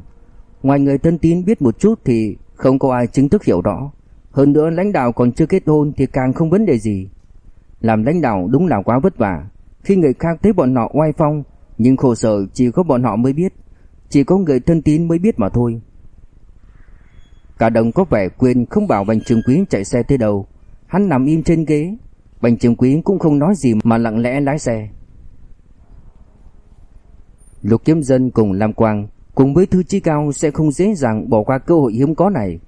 [SPEAKER 1] Ngoài người thân tín biết một chút thì không có ai chính thức hiểu rõ. Hơn nữa lãnh đạo còn chưa kết hôn thì càng không vấn đề gì. Làm lãnh đạo đúng là quá vất vả. Khi người khác thấy bọn họ oai phong, nhưng khổ sở chỉ có bọn họ mới biết. Chỉ có người thân tín mới biết mà thôi. Cả đồng có vẻ quên không bảo Bành Trường Quý chạy xe tới đâu. Hắn nằm im trên ghế. Bành Trường Quý cũng không nói gì mà lặng lẽ lái xe. Lục Kiếm Dân cùng Lam Quang cùng với Thư Chi Cao sẽ không dễ dàng bỏ qua cơ hội hiếm có này.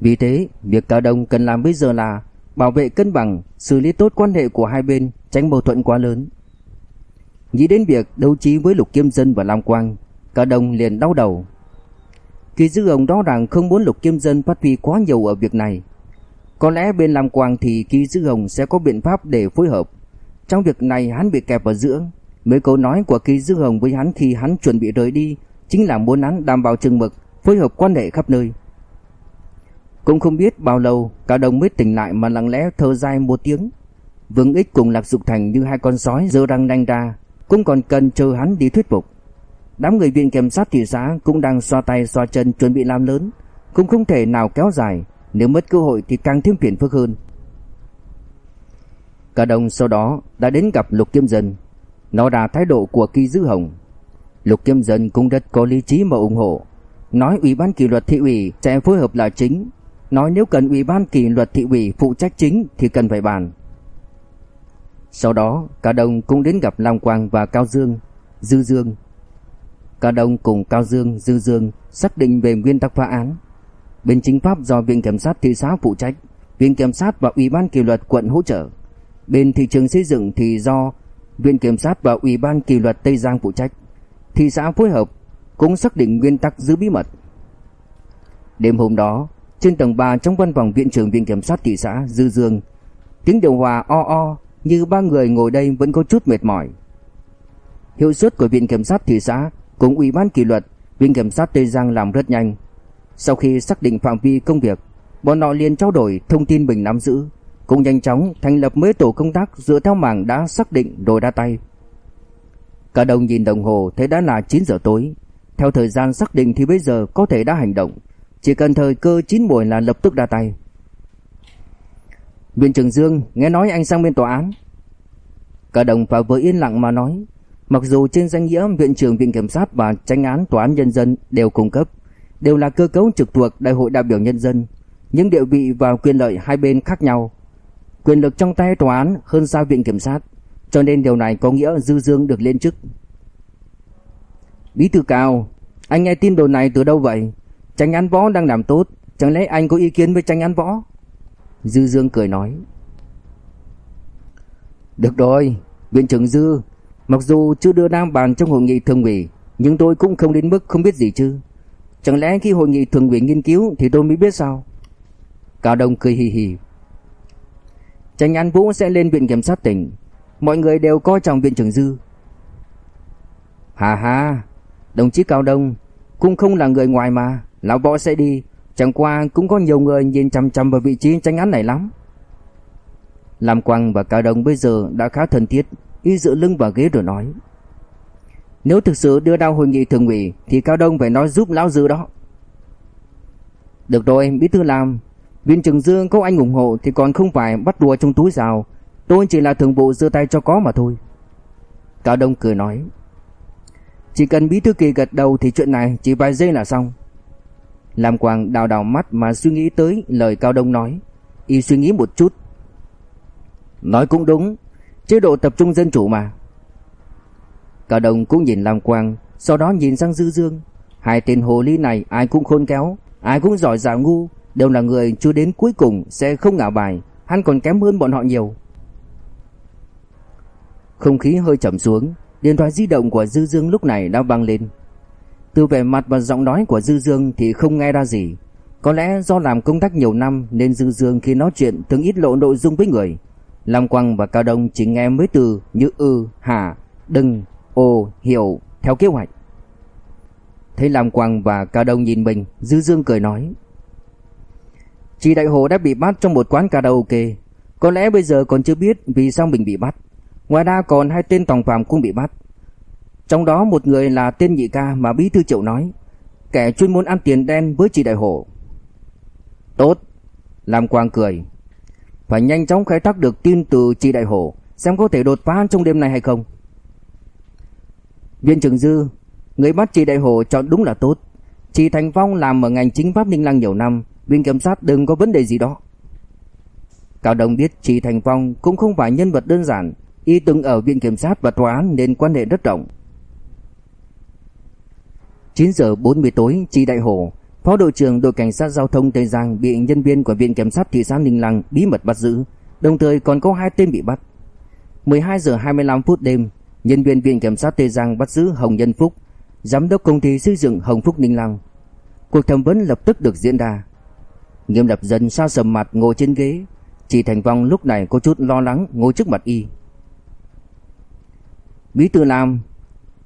[SPEAKER 1] Vì thế, việc Cao Đông cần làm bây giờ là bảo vệ cân bằng, xử lý tốt quan hệ của hai bên, tránh mâu thuẫn quá lớn. Nghĩ đến việc đấu trí với Lục Kiêm Dân và Lam Quang, Cao Đông liền đau đầu. Kỳ dư ông đó rằng không muốn Lục Kiêm Dân phát huy quá nhiều ở việc này. Có lẽ bên Lam Quang thì Kỳ Dư Hồng sẽ có biện pháp để phối hợp. Trong việc này hắn bị kẹp ở giữa, Mấy câu nói của Kỳ Dư Hồng với hắn khi hắn chuẩn bị rời đi chính là muốn hắn đảm bảo chừng mực, phối hợp quan hệ khắp nơi. Cũng không biết bao lâu, cao đồng mới tỉnh lại mà lặng lẽ thở dài một tiếng. Vương Ích cùng Lạc Dục Thành như hai con sói dơ răng nanh ra, cũng còn cần chờ hắn đi thuyết phục. Đám người viện kiểm sát thị xã cũng đang xoa tay xoa chân chuẩn bị làm lớn, cũng không thể nào kéo dài, nếu mất cơ hội thì càng thêm phiền phức hơn. Cả đồng sau đó đã đến gặp Lục Kiêm Dân, nó đã thái độ của Kỳ Dư Hồng. Lục Kiêm Dân cũng rất có lý trí mà ủng hộ. Nói Ủy ban kỷ luật thị ủy sẽ phối hợp là chính. Nói nếu cần Ủy ban kỷ luật thị ủy phụ trách chính thì cần phải bàn. Sau đó, Cả Đông cũng đến gặp Lam Quang và Cao Dương, Dư Dương. Cả Đông cùng Cao Dương, Dư Dương xác định về nguyên tắc phá án. Bên chính pháp do Viện Kiểm sát thị xã phụ trách, Viện Kiểm sát và Ủy ban kỷ luật quận hỗ trợ. Bên thị trường xây dựng thì do Viện Kiểm sát và Ủy ban kỷ luật Tây Giang phụ trách. Thị xã phối hợp cũng xác định nguyên tắc giữ bí mật. Đêm hôm đó, trên tầng 3 trong văn phòng viện trưởng Viện Kiểm sát thị xã Dư Dương, tiếng điều hòa o o như ba người ngồi đây vẫn có chút mệt mỏi. Hiệu suất của Viện Kiểm sát thị xã cùng Ủy ban kỷ luật Viện Kiểm sát Tây Giang làm rất nhanh. Sau khi xác định phạm vi công việc, bọn họ liền trao đổi thông tin mình nắm giữ, cũng nhanh chóng thành lập mấy tổ công tác dựa theo mảng đã xác định rồi ra tay. Cả đồng nhìn đồng hồ thấy đã là 9 giờ tối. Theo thời gian xác định thì bây giờ có thể đã hành động. Chỉ cần thời cơ chín muồi là lập tức ra tay. Viện trưởng Dương nghe nói anh sang bên tòa án. Cả đồng phá vỡ yên lặng mà nói. Mặc dù trên danh nghĩa viện trưởng viện kiểm sát và tranh án tòa án nhân dân đều cung cấp, đều là cơ cấu trực thuộc đại hội đại biểu nhân dân, nhưng địa vị và quyền lợi hai bên khác nhau, Quyền lực trong tay tòa án hơn xa viện kiểm sát, cho nên điều này có nghĩa Dư Dương được lên chức. Bí thư cao, anh nghe tin đồn này từ đâu vậy? Tranh án võ đang làm tốt, chẳng lẽ anh có ý kiến với tranh án võ? Dư Dương cười nói. Được rồi, viện trưởng Dư, mặc dù chưa đưa nam bàn trong hội nghị thường ủy, nhưng tôi cũng không đến mức không biết gì chứ. Chẳng lẽ khi hội nghị thường ủy nghiên cứu thì tôi mới biết sao? Cao Đông cười hì hì. Tranh An Vũ sẽ lên viện kiểm sát tỉnh Mọi người đều coi trọng viện trưởng Dư Hà hà Đồng chí Cao Đông Cũng không là người ngoài mà Lão võ sẽ đi. Chẳng qua cũng có nhiều người nhìn chăm chăm vào vị trí tranh án này lắm. Lam Quang và Cao Đông bây giờ đã khá thân thiết, Y dựa lưng vào ghế rồi nói. Nếu thực sự đưa đao hội nghị thường ủy, Thì Cao Đông phải nói giúp Lão Dư đó. Được rồi, Bí Thư làm Viên trường Dương có anh ủng hộ thì còn không phải bắt đùa trong túi rào. Tôi chỉ là thường vụ giơ tay cho có mà thôi. Cao Đông cười nói. Chỉ cần bí thư kỳ gật đầu thì chuyện này chỉ vài giây là xong. Lam Quang đào đào mắt mà suy nghĩ tới lời Cao Đông nói. Y suy nghĩ một chút. Nói cũng đúng, chế độ tập trung dân chủ mà. Cao Đông cũng nhìn Lam Quang, sau đó nhìn sang Dư Dương. Hai tên hồ ly này ai cũng khôn kéo, ai cũng giỏi giả ngu, đều là người chưa đến cuối cùng sẽ không ngả bài, hắn còn kém hơn bọn họ nhiều. Không khí hơi trầm xuống, điện thoại di động của Dư Dương lúc này đã vang lên. Từ vẻ mặt và giọng nói của Dư Dương thì không nghe ra gì. Có lẽ do làm công tác nhiều năm nên Dư Dương khi nói chuyện thường ít lộ nội dung với người. Lam Quang và Cao Đông chỉ nghe mấy từ như ư, hà, đừng, ồ, hiểu, theo kế hoạch. Thấy Lam Quang và Cao Đông nhìn mình, Dư Dương cười nói. Chị Đại Hồ đã bị bắt trong một quán karaoke. Có lẽ bây giờ còn chưa biết vì sao mình bị bắt. Ngoài ra còn hai tên tòng phạm cũng bị bắt. Trong đó một người là tên nhị ca mà bí thư triệu nói. Kẻ chuyên môn ăn tiền đen với chị Đại Hồ. Tốt. làm Quang cười. Phải nhanh chóng khai thác được tin từ chị Đại Hồ xem có thể đột phá trong đêm này hay không. Viên trưởng Dư, người bắt chị Đại Hồ chọn đúng là tốt. Chị Thành Phong làm ở ngành chính pháp Ninh Lăng nhiều năm, viên kiểm sát đừng có vấn đề gì đó. Cao Đồng biết chị Thành Phong cũng không phải nhân vật đơn giản, y từng ở viện kiểm sát và tòa án nên quan hệ rất rộng. 9 giờ 40 tối, chị Đại Hồ, phó đội trưởng đội cảnh sát giao thông Tây Giang bị nhân viên của viện kiểm sát thị xã Ninh Lăng bí mật bắt giữ, đồng thời còn có hai tên bị bắt. 12 giờ 25 phút đêm, nhân viên viện kiểm sát Tây Giang bắt giữ Hồng Nhân Phúc, giám đốc công ty xây dựng Hồng Phúc Ninh Lăng. Cuộc thẩm vấn lập tức được diễn ra. Nghiêm Lập Dân sa sầm mặt ngồi trên ghế, chỉ Thành Vong lúc này có chút lo lắng ngồi trước mặt y. Bí thư Lam,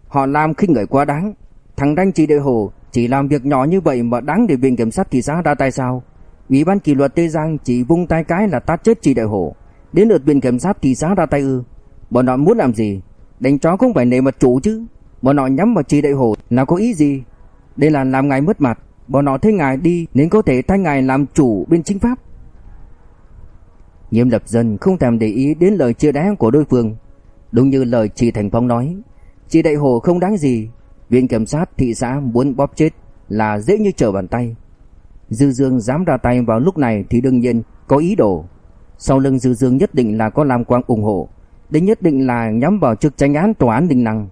[SPEAKER 1] họ Lam khinh người quá đáng, thằng Đanh chỉ đệ hồ chỉ làm việc nhỏ như vậy mà đáng để viện kiểm sát thị xã ra tay sao? Ủy ban kỷ luật Tây Giang chỉ vung tay cái là tát chết chỉ đại hồ, đến lượt viện kiểm sát thị xã ra tay ư? Bọn họ muốn làm gì? Đánh chó cũng phải nể mặt chủ chứ? Bọn họ nhắm vào chỉ đại hồ là có ý gì? Đây là làm ngài mất mặt, bọn họ thấy ngài đi nên có thể thay ngài làm chủ bên chính pháp. Nghiêm lập dân không thèm để ý đến lời chia đá của đối phương. Đúng như lời chỉ Thành Phong nói, chỉ Đại Hồ không đáng gì, viện kiểm sát thị xã muốn bóp chết là dễ như trở bàn tay. Dư Dương dám ra tay vào lúc này thì đương nhiên có ý đồ. Sau lưng Dư Dương nhất định là có Lam Quang ủng hộ, đây nhất định là nhắm vào chức tranh án tòa án đình Năng.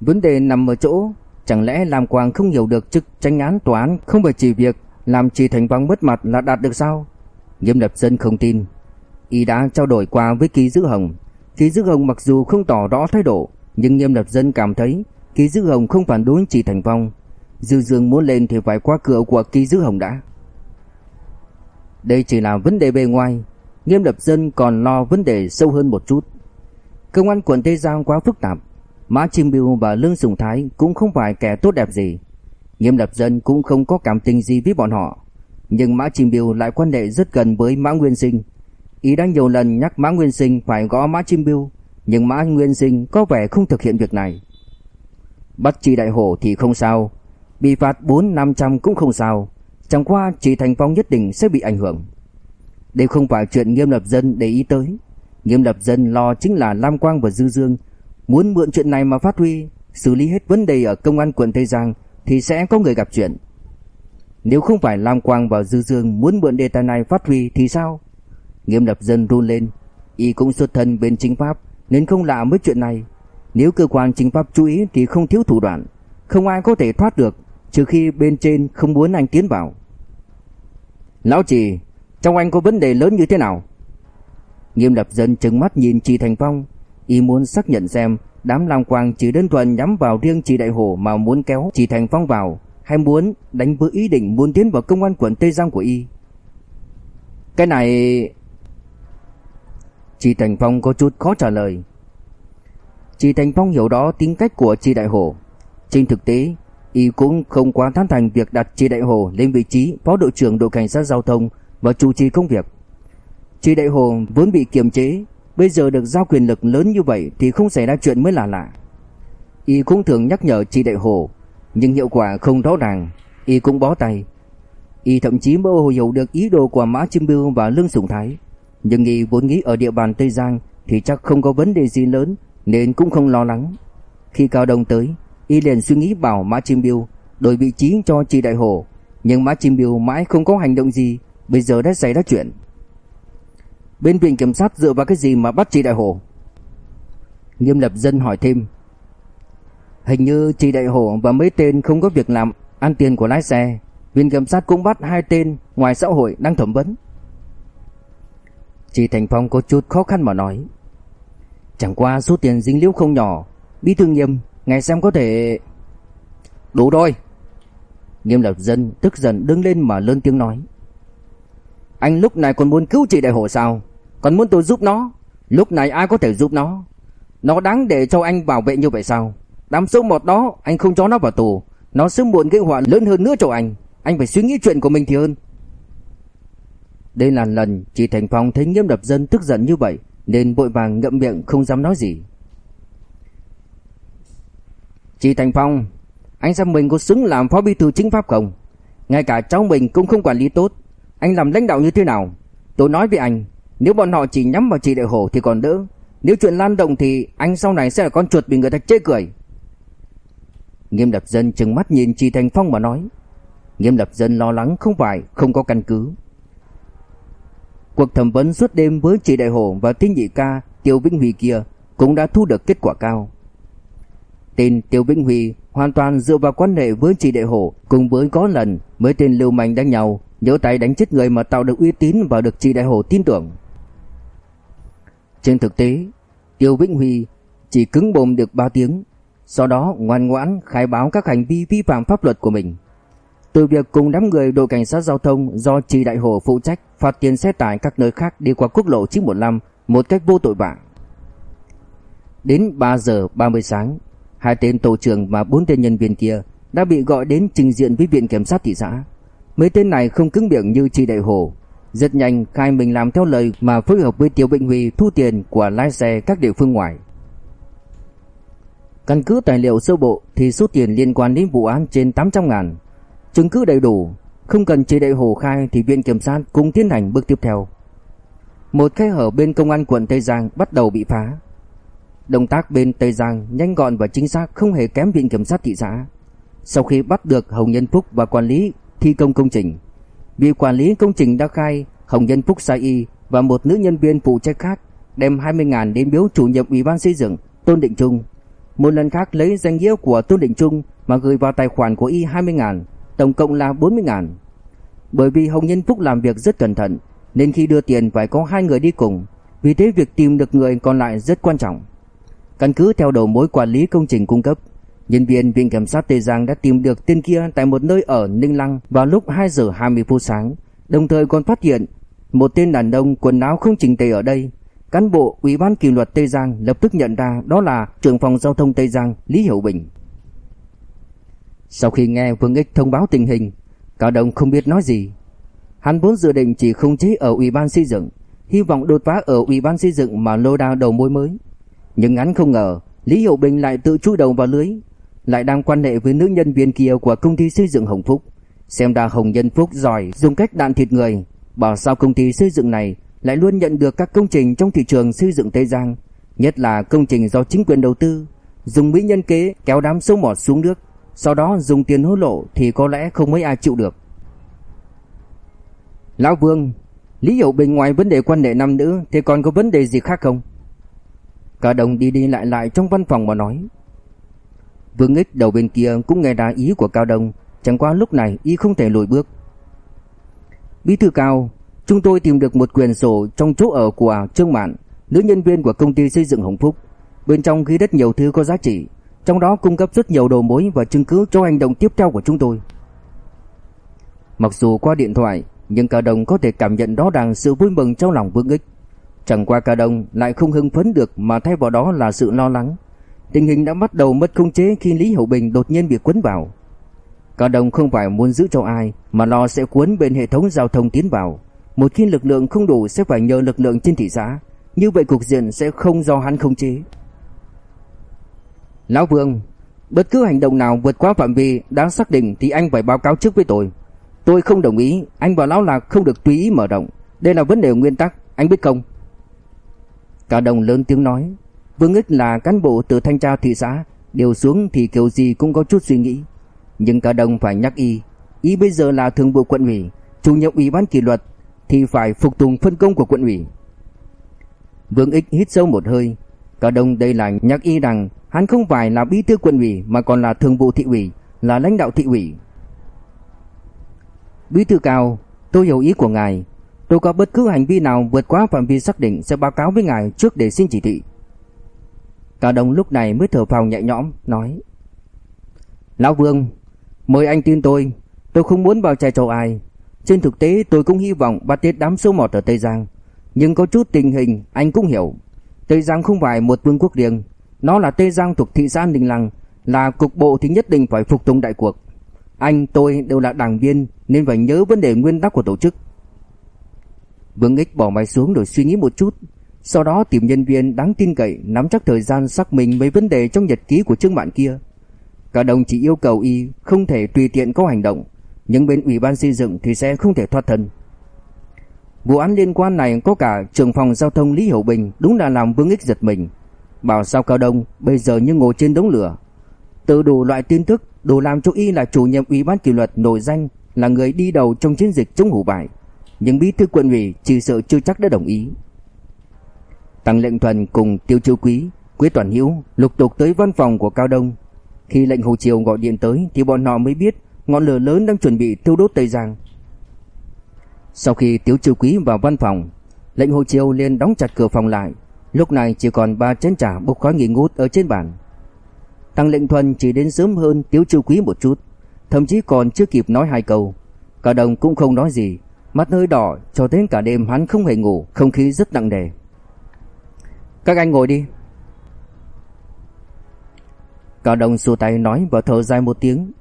[SPEAKER 1] Vấn đề nằm ở chỗ, chẳng lẽ Lam Quang không hiểu được chức tranh án tòa án không phải chỉ việc làm Trì Thành vang mất mặt là đạt được sao? Nghiêm Lập Dân không tin. Y đã trao đổi qua với Ký Dữ Hồng. Ký Dữ Hồng mặc dù không tỏ rõ thái độ, nhưng Nghiêm Lập Dân cảm thấy Ký Dữ Hồng không phản đối chỉ Thành Phong. Dư Dương muốn lên thì phải qua cửa của Ký Dữ Hồng đã. Đây chỉ là vấn đề bề ngoài, Nghiêm Lập Dân còn lo vấn đề sâu hơn một chút. Công an quận Tây Giang quá phức tạp, Mã Chim Biêu và Lương Sùng Thái cũng không phải kẻ tốt đẹp gì. Nghiêm Lập Dân cũng không có cảm tình gì với bọn họ. Nhưng Mã Chim Biêu lại quan hệ rất gần với Mã Nguyên Sinh. Ý đã nhiều lần nhắc Mã Nguyên Sinh phải gõ Mã Chim Biêu, nhưng Mã Nguyên Sinh có vẻ không thực hiện việc này. Bắt Chi Đại Hổ thì không sao, bị phạt 4-500 cũng không sao, chẳng qua chỉ Thành Phong nhất định sẽ bị ảnh hưởng. Đây không phải chuyện Nghiêm Lập Dân để ý tới. Nghiêm Lập Dân lo chính là Lam Quang và Dư Dương, muốn mượn chuyện này mà phát huy, xử lý hết vấn đề ở công an quận Tây Giang thì sẽ có người gặp chuyện. Nếu không phải Lam Quang và Dư Dương muốn mượn đề tài này phát huy thì sao? Nghiêm lập dân run lên, y cũng xuất thân bên chính pháp nên không lạ với chuyện này. Nếu cơ quan chính pháp chú ý thì không thiếu thủ đoạn, không ai có thể thoát được trừ khi bên trên không muốn anh tiến vào. Lão trì, trong anh có vấn đề lớn như thế nào? Nghiêm lập dân trừng mắt nhìn trì Thành Phong, y muốn xác nhận xem đám Lam Quang chỉ đơn thuần nhắm vào riêng trì Đại Hồ mà muốn kéo trì Thành Phong vào hay muốn đánh vỡ ý định muốn tiến vào công an quận Tây Giang của y. Cái này... Chi Thành Phong có chút khó trả lời. Chi Thành Phong hiểu đó tính cách của Chi Đại Hổ. Trên thực tế, y cũng không quá tán thành việc đặt Chi Đại Hổ lên vị trí phó đội trưởng đội cảnh sát giao thông và chủ trì công việc. Chi Đại Hổ vốn bị kiềm chế, bây giờ được giao quyền lực lớn như vậy thì không xảy ra chuyện mới là lạ. Y cũng thường nhắc nhở Chi Đại Hổ, nhưng hiệu quả không rõ ràng, y cũng bó tay. Y thậm chí mơ hồ hiểu được ý đồ của Mã Chim Bưu và Lương Sủng Thái, nhưng y vốn nghĩ ở địa bàn Tây Giang thì chắc không có vấn đề gì lớn nên cũng không lo lắng. Khi Cao Đông tới, y liền suy nghĩ bảo Mã Chim Biêu đổi vị trí cho Trì Đại Hổ, nhưng Mã Chim Biêu mãi không có hành động gì, bây giờ đã xảy ra chuyện. Bên viện kiểm sát dựa vào cái gì mà bắt Trì Đại Hổ? Nghiêm Lập Dân hỏi thêm. Hình như Trì Đại Hổ và mấy tên không có việc làm ăn tiền của lái xe, viện kiểm sát cũng bắt hai tên ngoài xã hội đang thẩm vấn. Chị Thành Phong có chút khó khăn mà nói. Chẳng qua số tiền dính liễu không nhỏ, bí thư nghiêm, ngài xem có thể... Đủ rồi. Nghiêm lập dân tức giận đứng lên mà lớn tiếng nói. Anh lúc này còn muốn cứu chị đại hộ sao? Còn muốn tôi giúp nó? Lúc này ai có thể giúp nó? Nó đáng để cho anh bảo vệ như vậy sao? Đám số một đó anh không cho nó vào tù. Nó sớm muộn gây họa lớn hơn nữa cho anh. Anh phải suy nghĩ chuyện của mình thì hơn. Đây là lần chị Thành Phong thấy Nghiêm Đập Dân tức giận như vậy nên vội vàng ngậm miệng không dám nói gì. Chị Thành Phong, anh xem mình có xứng làm phó bí thư chính pháp không? Ngay cả cháu mình cũng không quản lý tốt. Anh làm lãnh đạo như thế nào? Tôi nói với anh, nếu bọn họ chỉ nhắm vào chị Đại Hổ thì còn đỡ. Nếu chuyện lan động thì anh sau này sẽ là con chuột bị người ta chê cười. Nghiêm Lập Dân trừng mắt nhìn chị Thành Phong mà nói. Nghiêm Lập Dân lo lắng không phải không có căn cứ. Cuộc thẩm vấn suốt đêm với chị Đại Hổ và tên nhị ca Tiêu Vĩnh Huy kia cũng đã thu được kết quả cao. Tên Tiêu Vĩnh Huy hoàn toàn dựa vào quan hệ với chị Đại Hổ cùng với có lần mới tên lưu manh đánh nhau, nhớ tay đánh chết người mà tạo được uy tín và được chị Đại Hổ tin tưởng. Trên thực tế, Tiêu Vĩnh Huy chỉ cứng bồm được 3 tiếng, sau đó ngoan ngoãn khai báo các hành vi vi phạm pháp luật của mình. Từ việc cùng đám người đội cảnh sát giao thông do Trì Đại Hồ phụ trách phạt tiền xe tải các nơi khác đi qua quốc lộ 915 một cách vô tội vạ. Đến 3 giờ 30 sáng, hai tên tổ trưởng và bốn tên nhân viên kia đã bị gọi đến trình diện với viện kiểm sát thị xã. Mấy tên này không cứng miệng như Trì Đại Hồ, rất nhanh khai mình làm theo lời mà phối hợp với Tiêu Bệnh Huy thu tiền của lái xe các địa phương ngoài. Căn cứ tài liệu sơ bộ thì số tiền liên quan đến vụ án trên 800 ngàn Chứng cứ đầy đủ, không cần chỉ đại hồ khai thì viện kiểm sát cũng tiến hành bước tiếp theo. Một khe hở bên công an quận Tây Giang bắt đầu bị phá. Động tác bên Tây Giang nhanh gọn và chính xác không hề kém viện kiểm sát thị xã. Sau khi bắt được Hồng Nhân Phúc và quản lý thi công công trình, vị quản lý công trình đã khai Hồng Nhân Phúc sai y và một nữ nhân viên phụ trách khác đem 20.000 đến biếu chủ nhiệm ủy ban xây dựng Tôn Định Trung. Một lần khác lấy danh nghĩa của Tôn Định Trung mà gửi vào tài khoản của y 20.000 tổng cộng là 40 ngàn. Bởi vì Hồng Nhân Phúc làm việc rất cẩn thận, nên khi đưa tiền phải có hai người đi cùng, vì thế việc tìm được người còn lại rất quan trọng. Căn cứ theo đầu mối quản lý công trình cung cấp, nhân viên viện kiểm sát Tây Giang đã tìm được tên kia tại một nơi ở Ninh Lăng vào lúc 2 giờ 20 phút sáng, đồng thời còn phát hiện một tên đàn ông quần áo không chỉnh tề ở đây. Cán bộ Ủy ban kỷ luật Tây Giang lập tức nhận ra đó là trưởng phòng giao thông Tây Giang Lý Hiểu Bình. Sau khi nghe Vương Ích thông báo tình hình, Cao Đông không biết nói gì. Hắn vốn dự định chỉ không chế ở ủy ban xây dựng, hy vọng đột phá ở ủy ban xây dựng mà lô đao đầu mối mới. Nhưng hắn không ngờ, Lý Hiệu Bình lại tự chui đầu vào lưới, lại đang quan hệ với nữ nhân viên kia của công ty xây dựng Hồng Phúc. Xem ra Hồng Nhân Phúc giỏi dùng cách đạn thịt người, bảo sao công ty xây dựng này lại luôn nhận được các công trình trong thị trường xây dựng Tây Giang, nhất là công trình do chính quyền đầu tư, dùng mỹ nhân kế kéo đám sâu mọt xuống nước sau đó dùng tiền hối lộ thì có lẽ không mấy ai chịu được. Lão Vương, Lý Hiểu Bình ngoài vấn đề quan hệ nam nữ thì còn có vấn đề gì khác không? Cả đồng đi đi lại lại trong văn phòng mà nói. Vương Ích đầu bên kia cũng nghe ra ý của Cao Đông, chẳng qua lúc này y không thể lùi bước. Bí thư Cao, chúng tôi tìm được một quyền sổ trong chỗ ở của Trương Mạn, nữ nhân viên của công ty xây dựng Hồng Phúc. Bên trong ghi rất nhiều thứ có giá trị, trong đó cung cấp rất nhiều đầu mối và chứng cứ cho hành động tiếp theo của chúng tôi. Mặc dù qua điện thoại, nhưng Cả Đồng có thể cảm nhận rõ ràng sự vui mừng trong lòng Vương Ích. Chẳng qua Cả Đồng lại không hưng phấn được mà thay vào đó là sự lo lắng. Tình hình đã bắt đầu mất khống chế khi Lý hậu Bình đột nhiên bị cuốn vào. Cả Đồng không phải muốn giữ cho ai mà lo sẽ cuốn bên hệ thống giao thông tiến vào. Một khi lực lượng không đủ sẽ phải nhờ lực lượng trên thị xã, như vậy cục diện sẽ không do hắn khống chế. Lão Vương, bất cứ hành động nào vượt quá phạm vi đã xác định thì anh phải báo cáo trước với tôi. Tôi không đồng ý, anh và Lão Lạc không được tùy ý mở rộng. Đây là vấn đề nguyên tắc, anh biết không? Cả đồng lớn tiếng nói. Vương Ích là cán bộ từ thanh tra thị xã, Điều xuống thì kiểu gì cũng có chút suy nghĩ Nhưng cả đồng phải nhắc y Y bây giờ là thường vụ quận ủy Chủ nhiệm ủy ban kỷ luật Thì phải phục tùng phân công của quận ủy Vương Ích hít sâu một hơi Cả Đông đây là nhắc y rằng, Hắn không phải là bí thư quận ủy, Mà còn là thường vụ thị ủy, Là lãnh đạo thị ủy. Bí thư cao, Tôi hiểu ý của ngài. Tôi có bất cứ hành vi nào vượt quá phạm vi xác định Sẽ báo cáo với ngài trước để xin chỉ thị. Cả Đông lúc này mới thở phào nhẹ nhõm, Nói, Lão Vương, Mời anh tin tôi. Tôi không muốn vào chai trầu ai. Trên thực tế, tôi cũng hy vọng bắt tiết đám số 1 ở Tây Giang. Nhưng có chút tình hình, anh cũng hiểu. Tây Giang không phải một vương quốc riêng. Nó là Tây Giang thuộc thị xã Ninh Lăng, Là cục bộ thì nhất định phải phục tùng đại cuộc. Anh, tôi đều là đảng viên, Nên phải nhớ vấn đề nguyên tắc của tổ chức. Vương Ích bỏ máy xuống rồi suy nghĩ một chút, Sau đó tìm nhân viên đáng tin cậy Nắm chắc thời gian xác minh mấy vấn đề trong nhật ký của trương bạn kia. Cả đồng chỉ yêu cầu y không thể tùy tiện có hành động, Nhưng bên ủy ban xây dựng thì sẽ không thể thoát thân. Vụ án liên quan này có cả trưởng phòng giao thông Lý Hiểu Bình Đúng là làm Vương Ích giật mình. Bảo sao Cao Đông, bây giờ như ngồi trên đống lửa. Từ đủ loại tin tức, Đủ làm cho y là chủ nhiệm ủy ban kỷ luật nổi danh, Là người đi đầu trong chiến dịch chống hủ bại. Nhưng bí thư quận ủy chỉ sợ chưa chắc đã đồng ý. Tăng lệnh thuần cùng tiêu chiêu quý Quế Toàn Hiếu lục tục tới văn phòng của Cao Đông. Khi lệnh Hồ Triều gọi điện tới Thì bọn họ mới biết ngọn lửa lớn đang chuẩn bị thiêu đốt Tây Giang sau khi Tiếu Chiêu Quý vào văn phòng, lệnh Hồ Chiêu liền đóng chặt cửa phòng lại. Lúc này chỉ còn ba chén trà bốc khói nghi ngút ở trên bàn. Tăng lệnh thuần chỉ đến sớm hơn Tiếu Chiêu Quý một chút, thậm chí còn chưa kịp nói hai câu. Cả đồng cũng không nói gì, mắt hơi đỏ cho đến cả đêm hắn không hề ngủ, không khí rất nặng nề. Các anh ngồi đi. Cao Đông xua tay nói và thở dài một tiếng.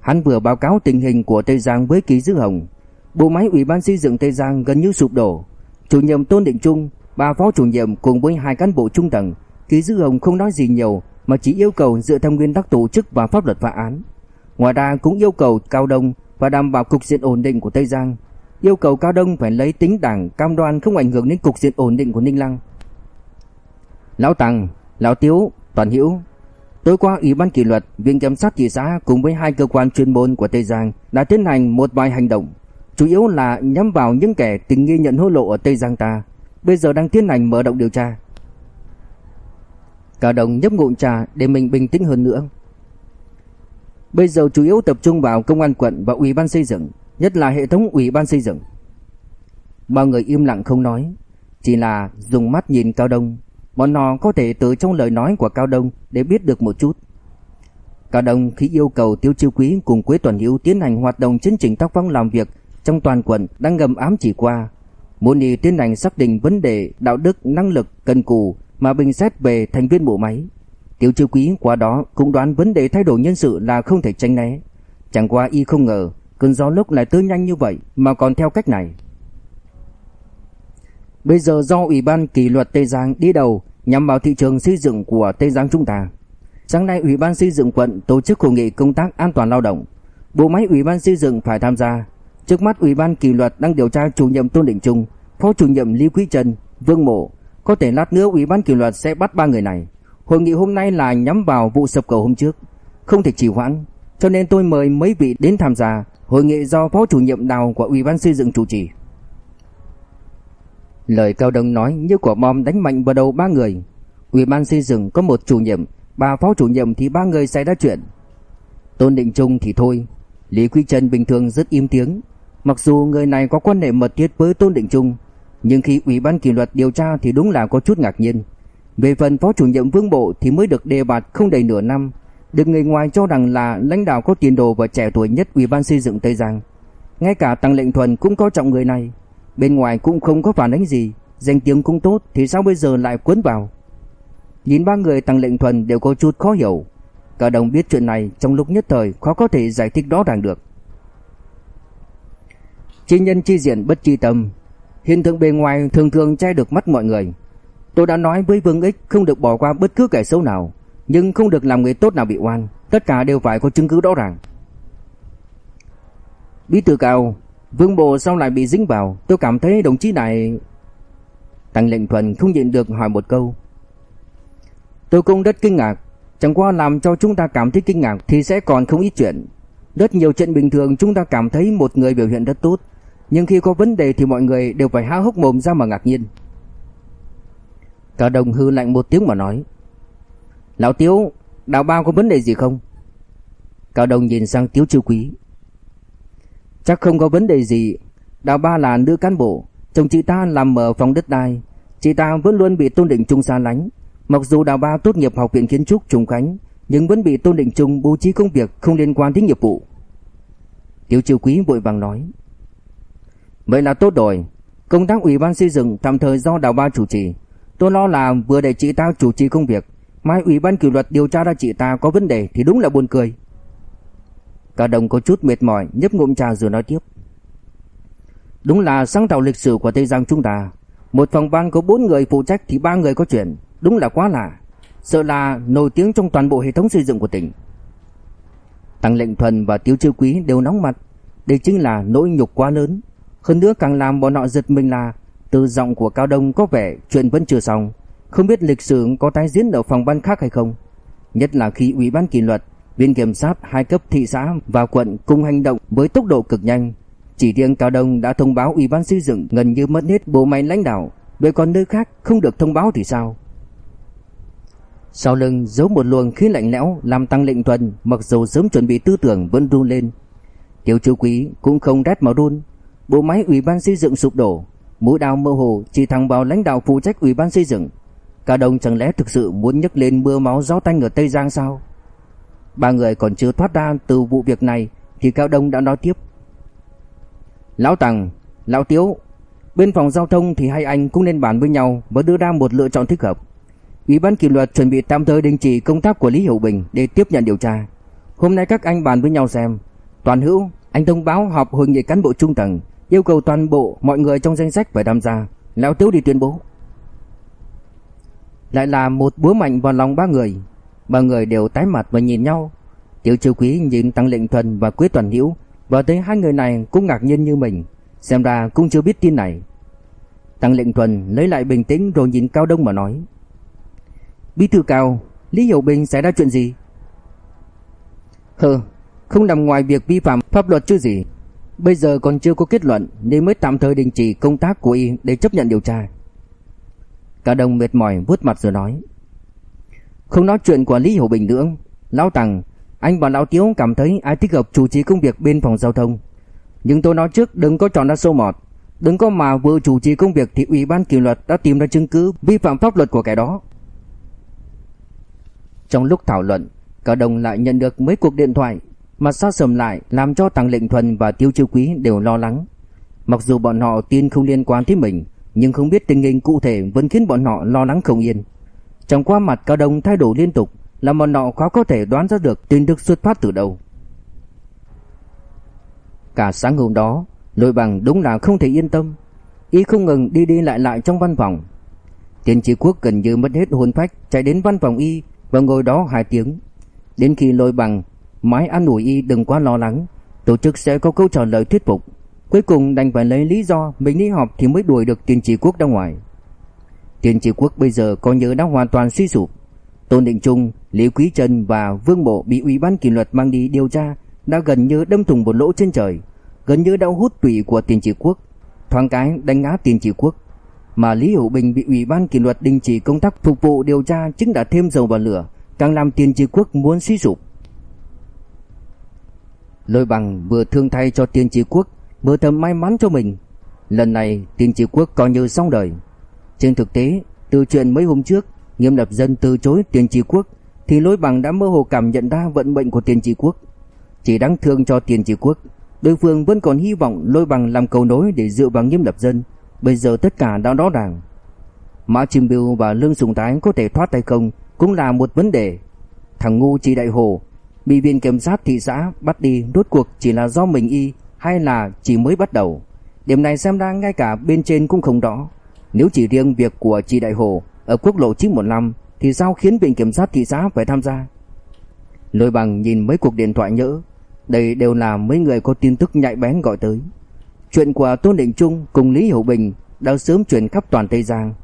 [SPEAKER 1] Hắn vừa báo cáo tình hình của Tây Giang với Ký Dư Hồng, Bộ máy Ủy ban xây dựng Tây Giang gần như sụp đổ. Chủ nhiệm Tôn Định Trung, ba phó chủ nhiệm cùng với hai cán bộ trung tầng, Ký Dư Hồng không nói gì nhiều mà chỉ yêu cầu dựa theo nguyên tắc tổ chức và pháp luật phá án. Ngoài ra cũng yêu cầu Cao Đông và đảm bảo cục diện ổn định của Tây Giang, yêu cầu Cao Đông phải lấy tính đảng cam đoan không ảnh hưởng đến cục diện ổn định của Ninh Lăng. Lão Tăng, Lão Tiếu, Toàn Hữu Tối qua Ủy ban kỷ luật, Viện giám sát thị xã cùng với hai cơ quan chuyên môn của Tây Giang đã tiến hành một vài hành động chủ yếu là nhắm vào những kẻ tình nghi nhận hối lộ ở Tây Giang ta, bây giờ đang tiến hành mở rộng điều tra. Cả đồng nhấp ngụm trà để mình bình tĩnh hơn nữa. Bây giờ chủ yếu tập trung vào công an quận và ủy ban xây dựng, nhất là hệ thống ủy ban xây dựng. Bao người im lặng không nói, chỉ là dùng mắt nhìn Cao Đông, bọn họ có thể từ trong lời nói của Cao Đông để biết được một chút. Cao Đông khi yêu cầu Tiêu Chiêu Quý cùng Quế Tuần hữu tiến hành hoạt động chấn chỉnh tác phong làm việc trong toàn quận đang ngầm ám chỉ qua. Muốn tiến hành xác định vấn đề đạo đức, năng lực, cần cù mà bình xét về thành viên bộ máy. Tiểu Chiêu Quý qua đó cũng đoán vấn đề thay đổi nhân sự là không thể tránh né. Chẳng qua y không ngờ cơn gió lúc lại tới nhanh như vậy mà còn theo cách này. Bây giờ do Ủy ban kỷ luật Tây Giang đi đầu nhằm vào thị trường xây dựng của Tây Giang chúng ta. Sáng nay Ủy ban xây dựng quận tổ chức hội nghị công tác an toàn lao động. Bộ máy Ủy ban xây dựng phải tham gia Trước mắt Ủy ban kỷ luật đang điều tra chủ nhiệm Tôn Định Trung, phó chủ nhiệm Lý Quý Trần, Vương Mộ. Có thể lát nữa Ủy ban kỷ luật sẽ bắt ba người này. Hội nghị hôm nay là nhắm vào vụ sập cầu hôm trước, không thể trì hoãn, cho nên tôi mời mấy vị đến tham gia. Hội nghị do phó chủ nhiệm Đào của Ủy ban xây dựng chủ trì. Lời Cao Đông nói như quả bom đánh mạnh vào đầu ba người. Ủy ban xây dựng có một chủ nhiệm, ba phó chủ nhiệm thì ba người xảy ra chuyện. Tôn Định Trung thì thôi, Lý Quý Trần bình thường rất im tiếng, Mặc dù người này có quan hệ mật thiết với Tôn Định Trung, nhưng khi Ủy ban kỷ luật điều tra thì đúng là có chút ngạc nhiên. Về phần phó chủ nhiệm Vương Bộ thì mới được đề bạt không đầy nửa năm, được người ngoài cho rằng là lãnh đạo có tiền đồ và trẻ tuổi nhất Ủy ban xây dựng Tây Giang. Ngay cả Tăng Lệnh Thuần cũng có trọng người này, bên ngoài cũng không có phản ánh gì, danh tiếng cũng tốt thì sao bây giờ lại cuốn vào. Nhìn ba người Tăng Lệnh Thuần đều có chút khó hiểu, cả đồng biết chuyện này trong lúc nhất thời khó có thể giải thích rõ ràng được. Chi nhân chi diện bất chi tâm. Hiện tượng bề ngoài thường thường che được mắt mọi người. Tôi đã nói với Vương Ích không được bỏ qua bất cứ kẻ xấu nào Nhưng không được làm người tốt nào bị oan. Tất cả đều phải có chứng cứ rõ ràng. Bí thư cao Vương Bộ sao lại bị dính vào? Tôi cảm thấy đồng chí này Tăng lệnh thuần không nhịn được hỏi một câu. Tôi cũng rất kinh ngạc. Chẳng qua làm cho chúng ta cảm thấy kinh ngạc thì sẽ còn không ít chuyện. Rất nhiều chuyện bình thường chúng ta cảm thấy một người biểu hiện rất tốt, nhưng khi có vấn đề thì mọi người đều phải há hốc mồm ra mà ngạc nhiên. Cả đồng hư lạnh một tiếng mà nói. Lão Tiếu, đào bao có vấn đề gì không? Cao đồng nhìn sang Tiếu Chiêu Quý. Chắc không có vấn đề gì. Đào ba là nữ cán bộ, chồng chị ta làm ở phòng đất đai. Chị ta vẫn luôn bị Tôn Định Trung xa lánh. Mặc dù đào ba tốt nghiệp học viện kiến trúc Trung Khánh, nhưng vẫn bị Tôn Định Trung bố trí công việc không liên quan đến nghiệp vụ. Tiếu Chiêu Quý vội vàng nói. Vậy là tốt rồi. Công tác ủy ban xây dựng tạm thời do đào ba chủ trì. Tôi lo là vừa để chị ta chủ trì công việc, mai ủy ban kỷ luật điều tra ra chị ta có vấn đề thì đúng là buồn cười. Cả đồng có chút mệt mỏi, nhấp ngụm trà rồi nói tiếp. Đúng là sáng tạo lịch sử của Tây Giang chúng ta. Một phòng ban có bốn người phụ trách thì ba người có chuyện, đúng là quá lạ. Sợ là nổi tiếng trong toàn bộ hệ thống xây dựng của tỉnh. Tăng lệnh thuần và tiêu chiêu quý đều nóng mặt. Đây chính là nỗi nhục quá lớn. Hơn nữa càng làm bọn họ giật mình là từ giọng của Cao Đông có vẻ chuyện vẫn chưa xong. Không biết lịch sử có tái diễn ở phòng ban khác hay không. Nhất là khi ủy ban kỷ luật viên kiểm sát hai cấp thị xã và quận cùng hành động với tốc độ cực nhanh. Chỉ riêng Cao Đông đã thông báo Ủy ban xây dựng gần như mất hết bộ máy lãnh đạo, vậy còn nơi khác không được thông báo thì sao? Sau lưng giấu một luồng khí lạnh lẽo làm tăng lệnh tuần, mặc dù sớm chuẩn bị tư tưởng vẫn run lên. Tiểu chú quý cũng không rét mà run, bộ máy Ủy ban xây dựng sụp đổ, mũi đào mơ hồ chỉ thẳng vào lãnh đạo phụ trách Ủy ban xây dựng. Cao đồng chẳng lẽ thực sự muốn nhấc lên mưa máu gió tanh ở Tây Giang sao? Ba người còn chưa thoát ra từ vụ việc này thì Cao Đông đã nói tiếp. Lão Tằng, Lão Tiếu, bên phòng giao thông thì hai anh cũng nên bàn với nhau và đưa ra một lựa chọn thích hợp. Ủy ban kỷ luật chuẩn bị tạm thời đình chỉ công tác của Lý Hiểu Bình để tiếp nhận điều tra. Hôm nay các anh bàn với nhau xem. Toàn hữu, anh thông báo họp hội nghị cán bộ trung tầng, yêu cầu toàn bộ mọi người trong danh sách phải tham gia. Lão Tiếu đi tuyên bố. Lại là một búa mạnh vào lòng ba người, Ba người đều tái mặt và nhìn nhau. Tiểu Chiêu Quý nhìn Tăng Lệnh Thuần và Quế Toàn Hữu và thấy hai người này cũng ngạc nhiên như mình, xem ra cũng chưa biết tin này. Tăng Lệnh Thuần lấy lại bình tĩnh rồi nhìn Cao Đông mà nói: "Bí thư Cao, Lý Hiểu Bình xảy ra chuyện gì?" "Hừ, không nằm ngoài việc vi phạm pháp luật chứ gì. Bây giờ còn chưa có kết luận nên mới tạm thời đình chỉ công tác của y để chấp nhận điều tra." Cả đồng mệt mỏi vuốt mặt rồi nói: không nói chuyện của Lý Hiểu Bình nữa. Lão Tằng, Anh và Lão Tiếu cảm thấy ai thích hợp chủ trì công việc bên phòng giao thông. Nhưng tôi nói trước, đừng có chọn ra sâu mọt. Đừng có mà vừa chủ trì công việc Thì Ủy ban kỷ luật đã tìm ra chứng cứ Vi phạm pháp luật của kẻ đó. Trong lúc thảo luận, Cả đồng lại nhận được mấy cuộc điện thoại Mặt sát sầm lại Làm cho Tăng Lệnh Thuần và Tiêu Chiêu Quý đều lo lắng. Mặc dù bọn họ tin không liên quan tới mình, Nhưng không biết tình hình cụ thể Vẫn khiến bọn họ lo lắng không yên. Trong qua mặt cao đông thay đổi liên tục, Làm bọn họ khó có thể đoán ra được tin tức xuất phát từ đâu. Cả sáng hôm đó, Lôi bằng đúng là không thể yên tâm. Y không ngừng đi đi lại lại trong văn phòng. Tiên tri quốc gần như mất hết hồn phách Chạy đến văn phòng Y Và ngồi đó hai tiếng. Đến khi lôi bằng mãi an ủi Y đừng quá lo lắng Tổ chức sẽ có câu trả lời thuyết phục Cuối cùng đành phải lấy lý do Mình đi họp thì mới đuổi được tiền tri quốc ra ngoài tiền Tri Quốc bây giờ coi như đã hoàn toàn suy sụp. Tôn Định Trung, Lý Quý Trân và Vương Bộ bị Ủy ban kỷ luật mang đi điều tra đã gần như đâm thủng một lỗ trên trời, gần như đã hút tủy của tiền Tri Quốc, thoáng cái đánh ngã tiền Tri Quốc. Mà Lý Hữu Bình bị Ủy ban kỷ luật đình chỉ công tác phục vụ điều tra chính đã thêm dầu vào lửa, càng làm tiền Tri Quốc muốn suy sụp. Lôi bằng vừa thương thay cho Tiên Tri Quốc, vừa thầm may mắn cho mình. Lần này Tiên Tri Quốc coi như xong đời. Trên thực tế, từ chuyện mấy hôm trước, Nghiêm Lập Dân từ chối tiên tri quốc thì Lôi Bằng đã mơ hồ cảm nhận ra vận mệnh của tiên tri quốc. Chỉ đáng thương cho tiên tri quốc, đối phương vẫn còn hy vọng Lôi Bằng làm cầu nối để dựa vào Nghiêm Lập Dân. Bây giờ tất cả đã rõ ràng. Mã Chim Biêu và Lương Sùng Tái có thể thoát tay không cũng là một vấn đề. Thằng ngu Chi Đại Hồ bị viện kiểm sát thị xã bắt đi rốt cuộc chỉ là do mình y hay là chỉ mới bắt đầu. Điểm này xem ra ngay cả bên trên cũng không rõ. Nếu chỉ riêng việc của chị Đại Hồ ở quốc lộ 915 thì sao khiến viện kiểm sát thị xã phải tham gia? Lôi bằng nhìn mấy cuộc điện thoại nhỡ, đây đều là mấy người có tin tức nhạy bén gọi tới. Chuyện của Tôn Định Trung cùng Lý hữu Bình đã sớm truyền khắp toàn Tây Giang.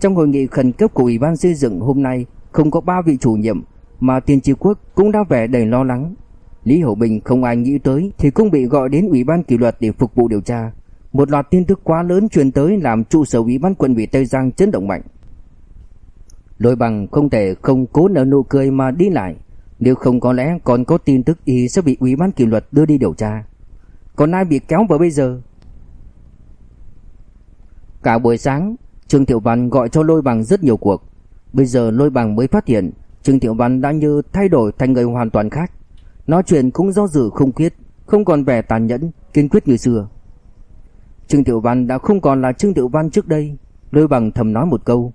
[SPEAKER 1] Trong hội nghị khẩn cấp của Ủy ban xây dựng hôm nay không có ba vị chủ nhiệm mà Tiền tri Quốc cũng đã vẻ đầy lo lắng. Lý Hậu Bình không ai nghĩ tới thì cũng bị gọi đến Ủy ban kỷ luật để phục vụ điều tra. Một loạt tin tức quá lớn truyền tới làm trụ sở Ủy ban quận ủy Tây Giang chấn động mạnh. Lôi bằng không thể không cố nở nụ cười mà đi lại, nếu không có lẽ còn có tin tức y sẽ bị Ủy ban kỷ luật đưa đi điều tra. Còn ai bị kéo vào bây giờ? Cả buổi sáng, Trương Tiểu Văn gọi cho Lôi Bằng rất nhiều cuộc. Bây giờ Lôi Bằng mới phát hiện Trương Tiểu Văn đã như thay đổi thành người hoàn toàn khác. Nói chuyện cũng do dự không quyết, không còn vẻ tàn nhẫn, kiên quyết như xưa. Trương Tiểu Văn đã không còn là Trương Tiểu Văn trước đây. Lôi Bằng thầm nói một câu.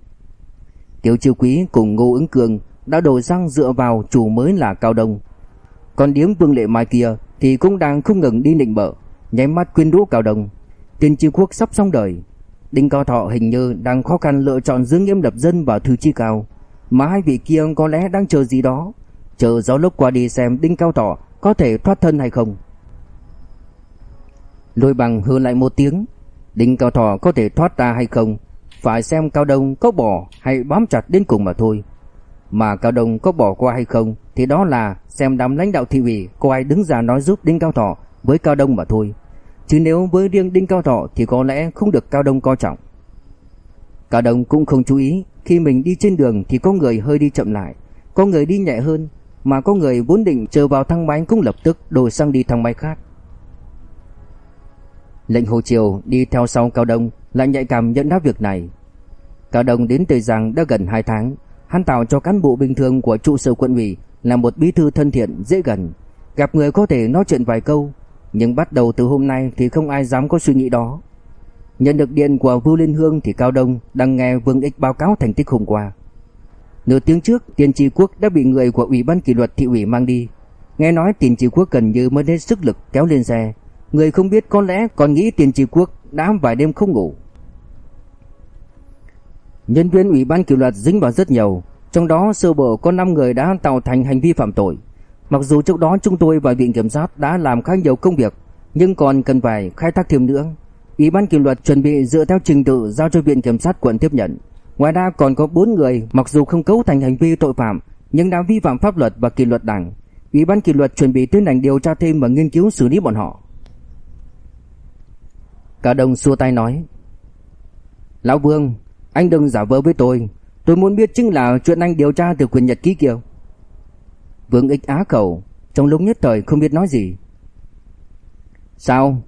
[SPEAKER 1] Tiểu Chiêu Quý cùng Ngô Ứng Cường đã đổi răng dựa vào chủ mới là Cao Đông. Còn điếm Vương Lệ Mai kia thì cũng đang không ngừng đi nịnh bợ, nháy mắt quyên rũ Cao Đông. Tiên Chiêu Quốc sắp xong đời, Đinh Cao Thọ hình như đang khó khăn lựa chọn giữa nghiêm lập dân và thư chi cao, mà hai vị kia có lẽ đang chờ gì đó, chờ gió lúc qua đi xem Đinh Cao Tỏ có thể thoát thân hay không. Lôi bằng hừ lại một tiếng, Đinh Cao Tỏ có thể thoát ra hay không, phải xem Cao Đông có bỏ hay bám chặt đến cùng mà thôi. Mà Cao Đông có bỏ qua hay không thì đó là xem đám lãnh đạo thị ủy có ai đứng ra nói giúp Đinh Cao Tỏ với Cao Đông mà thôi. Chứ nếu với riêng Đinh Cao Thọ thì có lẽ không được Cao Đông coi trọng. Cao Đông cũng không chú ý, khi mình đi trên đường thì có người hơi đi chậm lại, có người đi nhẹ hơn, mà có người vốn định chờ vào thang máy cũng lập tức đổi sang đi thang máy khác. Lệnh Hồ Triều đi theo sau Cao Đông lại nhạy cảm nhận ra việc này. Cao Đông đến Tây Giang đã gần 2 tháng, hắn tạo cho cán bộ bình thường của trụ sở quận ủy là một bí thư thân thiện, dễ gần, gặp người có thể nói chuyện vài câu, nhưng bắt đầu từ hôm nay thì không ai dám có suy nghĩ đó. Nhận được điện của Vưu Liên Hương thì Cao Đông đang nghe Vương Ích báo cáo thành tích hôm qua. Nửa tiếng trước, Tiền Trì Quốc đã bị người của Ủy ban kỷ luật thị ủy mang đi. Nghe nói Tiền Trì Quốc gần như mới hết sức lực kéo lên xe. Người không biết có lẽ còn nghĩ Tiền Trì Quốc đã vài đêm không ngủ. Nhân viên Ủy ban kỷ luật dính vào rất nhiều, trong đó sơ bộ có 5 người đã tạo thành hành vi phạm tội. Mặc dù trước đó chúng tôi và viện kiểm sát đã làm khá nhiều công việc, nhưng còn cần phải khai thác thêm nữa. Ủy ban kỷ luật chuẩn bị dựa theo trình tự giao cho viện kiểm sát quận tiếp nhận. Ngoài ra còn có 4 người mặc dù không cấu thành hành vi tội phạm nhưng đã vi phạm pháp luật và kỷ luật đảng. Ủy ban kỷ luật chuẩn bị tiến hành điều tra thêm và nghiên cứu xử lý bọn họ. Cả đồng xua tay nói: "Lão Vương, anh đừng giả vờ với tôi, tôi muốn biết chính là chuyện anh điều tra từ quyền nhật ký kia." Vương Ích á khẩu, trong lúc nhất thời không biết nói gì. Sao?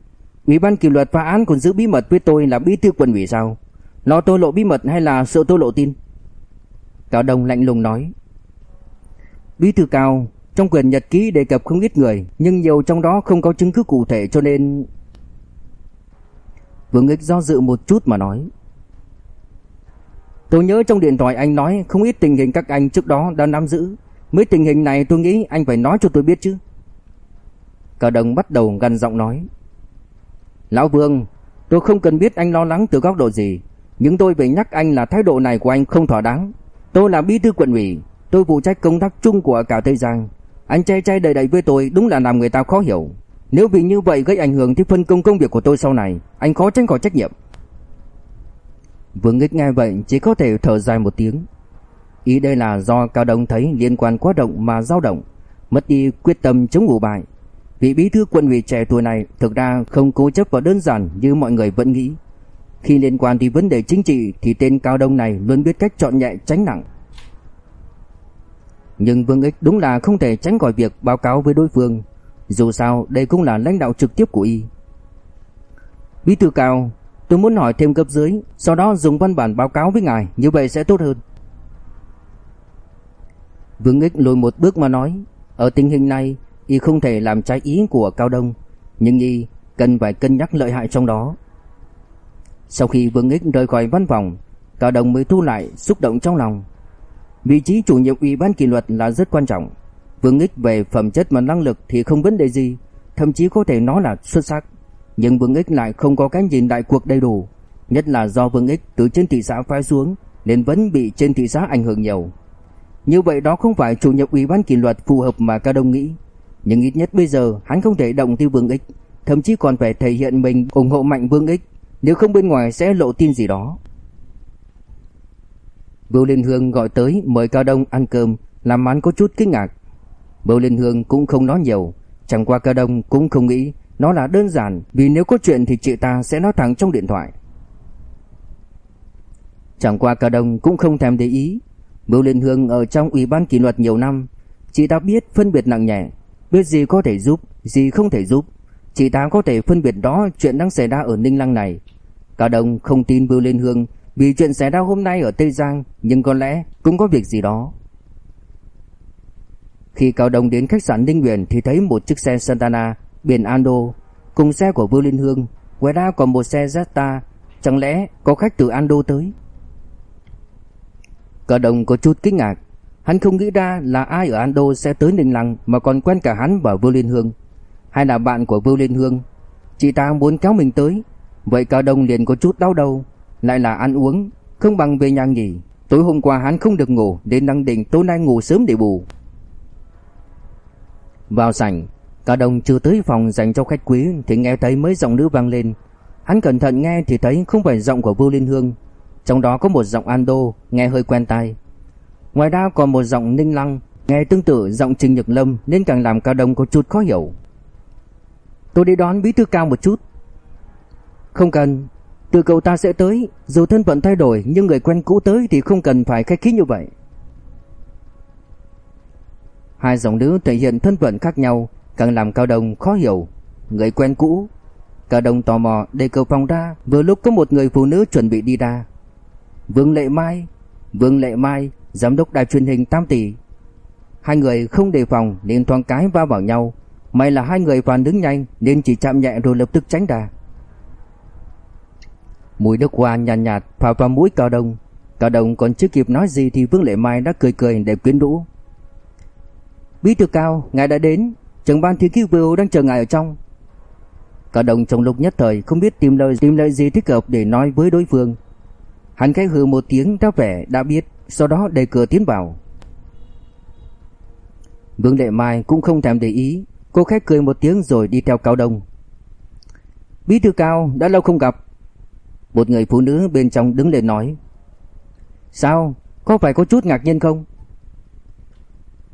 [SPEAKER 1] Ủy ban kỷ luật phá án còn giữ bí mật với tôi là bí thư quận ủy sao? Lo tôi lộ bí mật hay là sợ tôi lộ tin? Cao Đông lạnh lùng nói. Bí thư cao, trong quyền nhật ký đề cập không ít người, nhưng nhiều trong đó không có chứng cứ cụ thể cho nên... Vương Ích do dự một chút mà nói. Tôi nhớ trong điện thoại anh nói không ít tình hình các anh trước đó đã nắm giữ. Mấy tình hình này tôi nghĩ anh phải nói cho tôi biết chứ. Cao Đông bắt đầu gần giọng nói. Lão Vương, tôi không cần biết anh lo lắng từ góc độ gì, nhưng tôi phải nhắc anh là thái độ này của anh không thỏa đáng. Tôi là bí thư quận ủy, tôi phụ trách công tác chung của cả Tây Giang. Anh chay chay đầy đầy với tôi đúng là làm người ta khó hiểu. Nếu vì như vậy gây ảnh hưởng tới phân công công việc của tôi sau này, anh khó tránh khỏi trách nhiệm. Vương Nghịch nghe vậy chỉ có thể thở dài một tiếng. Ý đây là do Cao Đông thấy liên quan quá động mà dao động, mất đi quyết tâm chống ngủ bại. Vị bí thư quân ủy trẻ tuổi này thực ra không cố chấp và đơn giản như mọi người vẫn nghĩ. Khi liên quan đến vấn đề chính trị thì tên Cao Đông này luôn biết cách chọn nhẹ tránh nặng. Nhưng Vương Ích đúng là không thể tránh khỏi việc báo cáo với đối phương. Dù sao đây cũng là lãnh đạo trực tiếp của y. Bí thư Cao, tôi muốn hỏi thêm cấp dưới, sau đó dùng văn bản báo cáo với ngài, như vậy sẽ tốt hơn. Vương Ích lùi một bước mà nói, ở tình hình này, y không thể làm trái ý của Cao Đông, nhưng y cần phải cân nhắc lợi hại trong đó. Sau khi Vương Ích rời khỏi văn phòng, Cao Đông mới thu lại xúc động trong lòng. Vị trí chủ nhiệm ủy ban kỷ luật là rất quan trọng. Vương Ích về phẩm chất và năng lực thì không vấn đề gì, thậm chí có thể nói là xuất sắc. Nhưng Vương Ích lại không có cái nhìn đại cuộc đầy đủ, nhất là do Vương Ích từ trên thị xã phái xuống nên vẫn bị trên thị xã ảnh hưởng nhiều. Như vậy đó không phải chủ nhiệm ủy ban kỷ luật phù hợp mà Cao Đông nghĩ. Nhưng ít nhất bây giờ hắn không thể động tiêu Vương Ích, thậm chí còn phải thể hiện mình ủng hộ mạnh Vương Ích, nếu không bên ngoài sẽ lộ tin gì đó. Bưu Liên Hương gọi tới mời Cao Đông ăn cơm, làm hắn có chút kinh ngạc. Bưu Liên Hương cũng không nói nhiều, chẳng qua Cao Đông cũng không nghĩ nó là đơn giản, vì nếu có chuyện thì chị ta sẽ nói thẳng trong điện thoại. Chẳng qua Cao Đông cũng không thèm để ý, Bưu Liên Hương ở trong ủy ban kỷ luật nhiều năm, chị ta biết phân biệt nặng nhẹ, biết gì có thể giúp, gì không thể giúp. Chị ta có thể phân biệt đó chuyện đang xảy ra ở Ninh Lăng này. Cao Đông không tin Bưu Liên Hương vì chuyện xảy ra hôm nay ở Tây Giang, nhưng có lẽ cũng có việc gì đó. Khi Cao Đông đến khách sạn Ninh Huyền thì thấy một chiếc xe Santana biển Ando cùng xe của Bưu Liên Hương, ngoài ra còn một xe Zeta chẳng lẽ có khách từ Ando tới? Cao Đông có chút kinh ngạc, hắn không nghĩ ra là ai ở Ando sẽ tới Ninh Lăng mà còn quen cả hắn và Vưu Liên Hương, hay là bạn của Vưu Liên Hương. Chị ta muốn kéo mình tới, vậy Cao Đông liền có chút đau đầu, lại là ăn uống, không bằng về nhà nghỉ. Tối hôm qua hắn không được ngủ nên đang định tối nay ngủ sớm để bù. Vào sảnh, Cao Đông chưa tới phòng dành cho khách quý thì nghe thấy mấy giọng nữ vang lên. Hắn cẩn thận nghe thì thấy không phải giọng của Vu Liên Hương, trong đó có một giọng Ando nghe hơi quen tai. Ngoài ra còn một giọng Ninh Lăng, nghe tương tự giọng Trình Nhật Lâm nên càng làm Cao Đông có chút khó hiểu. Tôi đi đón bí thư cao một chút. Không cần, từ cậu ta sẽ tới, dù thân phận thay đổi nhưng người quen cũ tới thì không cần phải khách khí như vậy. Hai giọng nữ thể hiện thân phận khác nhau, càng làm Cao Đông khó hiểu. Người quen cũ. Cao Đông tò mò đề cầu phòng ra, vừa lúc có một người phụ nữ chuẩn bị đi ra. Vương Lệ Mai, Vương Lệ Mai, giám đốc đài truyền hình Tam tỷ. Hai người không đề phòng nên thoáng cái va vào nhau, may là hai người phản ứng nhanh nên chỉ chạm nhẹ rồi lập tức tránh ra. Mùi nước hoa nhàn nhạt, nhạt phả vào mũi Cao Đông. Cao Đông còn chưa kịp nói gì thì Vương Lệ Mai đã cười cười để quyến rũ. Bí thư Cao, ngài đã đến, Trưởng ban thi cứu vưu đang chờ ngài ở trong. Cao đồng trong lúc nhất thời không biết tìm lời tìm lời gì thích hợp để nói với đối phương. Hắn khẽ hừ một tiếng đáp vẻ đã biết, sau đó đẩy cửa tiến vào. Vương Lệ Mai cũng không thèm để ý, cô khẽ cười một tiếng rồi đi theo Cao Đông. Bí thư Cao đã lâu không gặp. Một người phụ nữ bên trong đứng lên nói. Sao? Có phải có chút ngạc nhiên không?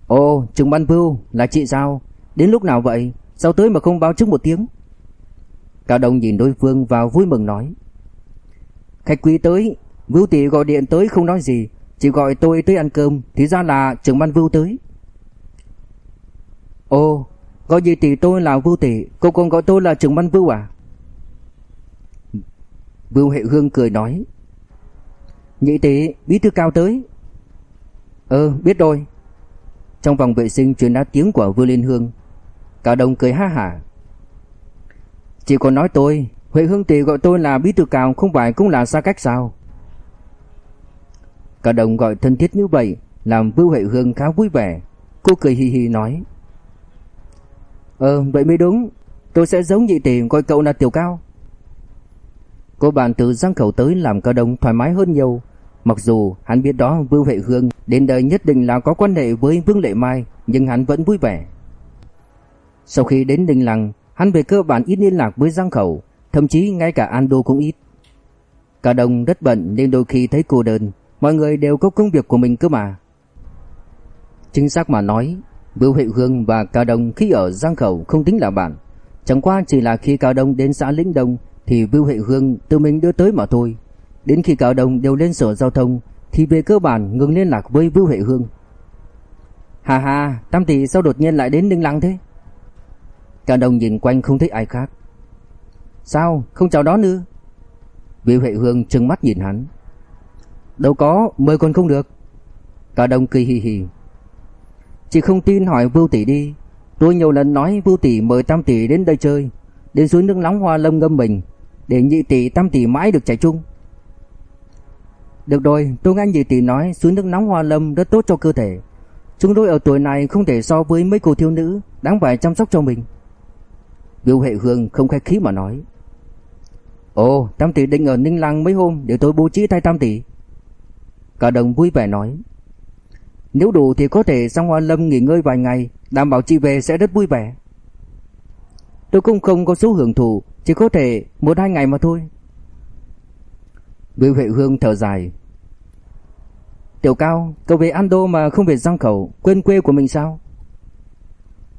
[SPEAKER 1] Ồ, Trừng Ban Vưu, là chị sao? Đến lúc nào vậy Sao tới mà không báo trước một tiếng Cao Đông nhìn đối phương vào vui mừng nói Khách quý tới Vưu tỷ gọi điện tới không nói gì chỉ gọi tôi tới ăn cơm, Thì ra là trưởng ban Vưu tới. Ồ, Gọi gì tỷ tôi là Vưu tỷ, Cô còn gọi tôi là trưởng ban Vưu à? Vưu Hệ Hương cười nói. Nhị tỷ, bí thư cao tới. Ừ biết rồi. Trong vòng vệ sinh truyền ra tiếng của Vưu Liên Hương. Cả đồng cười ha hả. Chỉ còn nói tôi, Huệ Hương Tỷ gọi tôi là bí thư cao Không phải cũng là xa cách sao? Cả đồng gọi thân thiết như vậy Làm Vưu Huệ Hương khá vui vẻ. Cô cười hi hi nói Ờ vậy mới đúng. Tôi sẽ giống nhị tỷ coi cậu là tiểu cao. Cô bạn từ giang khẩu tới làm cao đồng thoải mái hơn nhiều. Mặc dù hắn biết đó Vưu Huệ Hương Đến đời nhất định là có quan hệ với Vương Lệ Mai Nhưng hắn vẫn vui vẻ. Sau khi đến đình Lăng, hắn về cơ bản ít liên lạc với Giang Khẩu, thậm chí ngay cả Ando cũng ít. Cả đồng rất bận nên đôi khi thấy cô đơn, mọi người đều có công việc của mình cơ mà. Chính xác mà nói, Bưu Huệ Hương và Cao Đông khi ở Giang Khẩu không tính là bạn. Chẳng qua chỉ là khi Cao Đông đến xã Lĩnh Đông thì Bưu Huệ Hương tự mình đưa tới mà thôi. Đến khi Cao Đông đều lên sở giao thông thì về cơ bản ngừng liên lạc với Bưu Huệ Hương. Hà hà, Tam tỷ sao đột nhiên lại đến Ninh Lăng thế? Cao Đông nhìn quanh không thấy ai khác Sao không chào đón nữa? Bưu Huệ Hương trừng mắt nhìn hắn Đâu có mời còn không được. Cả đồng cười hì hì. Chị không tin hỏi Vưu Tỷ đi. Tôi nhiều lần nói Vưu Tỷ mời Tam Tỷ đến đây chơi Đến suối nước nóng hoa lâm ngâm mình Để nhị tỷ Tam Tỷ mãi được chạy chung Được rồi tôi nghe nhị tỷ nói Suối nước nóng hoa lâm rất tốt cho cơ thể. Chúng tôi ở tuổi này không thể so với mấy cô thiếu nữ Đáng phải chăm sóc cho mình. Viu Hệ Hương không khách khí mà nói. Ồ, Tam tỷ định ở Ninh Lăng mấy hôm để tôi bố trí thay Tam tỷ. Cả đồng vui vẻ nói. Nếu đủ thì có thể sang Hoa Lâm nghỉ ngơi vài ngày, đảm bảo chị về sẽ rất vui vẻ. Tôi cũng không có số hưởng thụ, chỉ có thể một hai ngày mà thôi. Viu Huệ Hương thở dài. Tiểu Cao, cậu về Ando mà không về Giang Khẩu, quên quê của mình sao?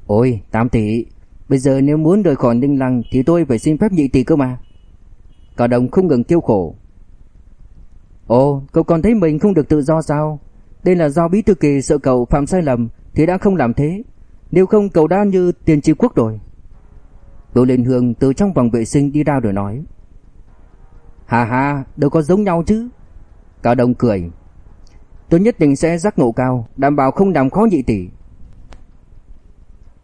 [SPEAKER 1] Ôi, Tam tỷ, bây giờ nếu muốn rời khỏi Ninh Lăng thì tôi phải xin phép nhị tỷ cơ mà. Cả đồng không ngừng kêu khổ. Ồ, cậu còn thấy mình không được tự do sao? Đây là do bí thư kỳ sợ cậu phạm sai lầm thì đã không làm thế. Nếu không cậu đã như tiền tri quốc rồi. Đỗ Liên Hương từ trong phòng vệ sinh đi ra rồi nói. Hà hà, đâu có giống nhau chứ. Cao Đông cười. Tôi nhất định sẽ giác ngộ cao, đảm bảo không làm khó nhị tỷ.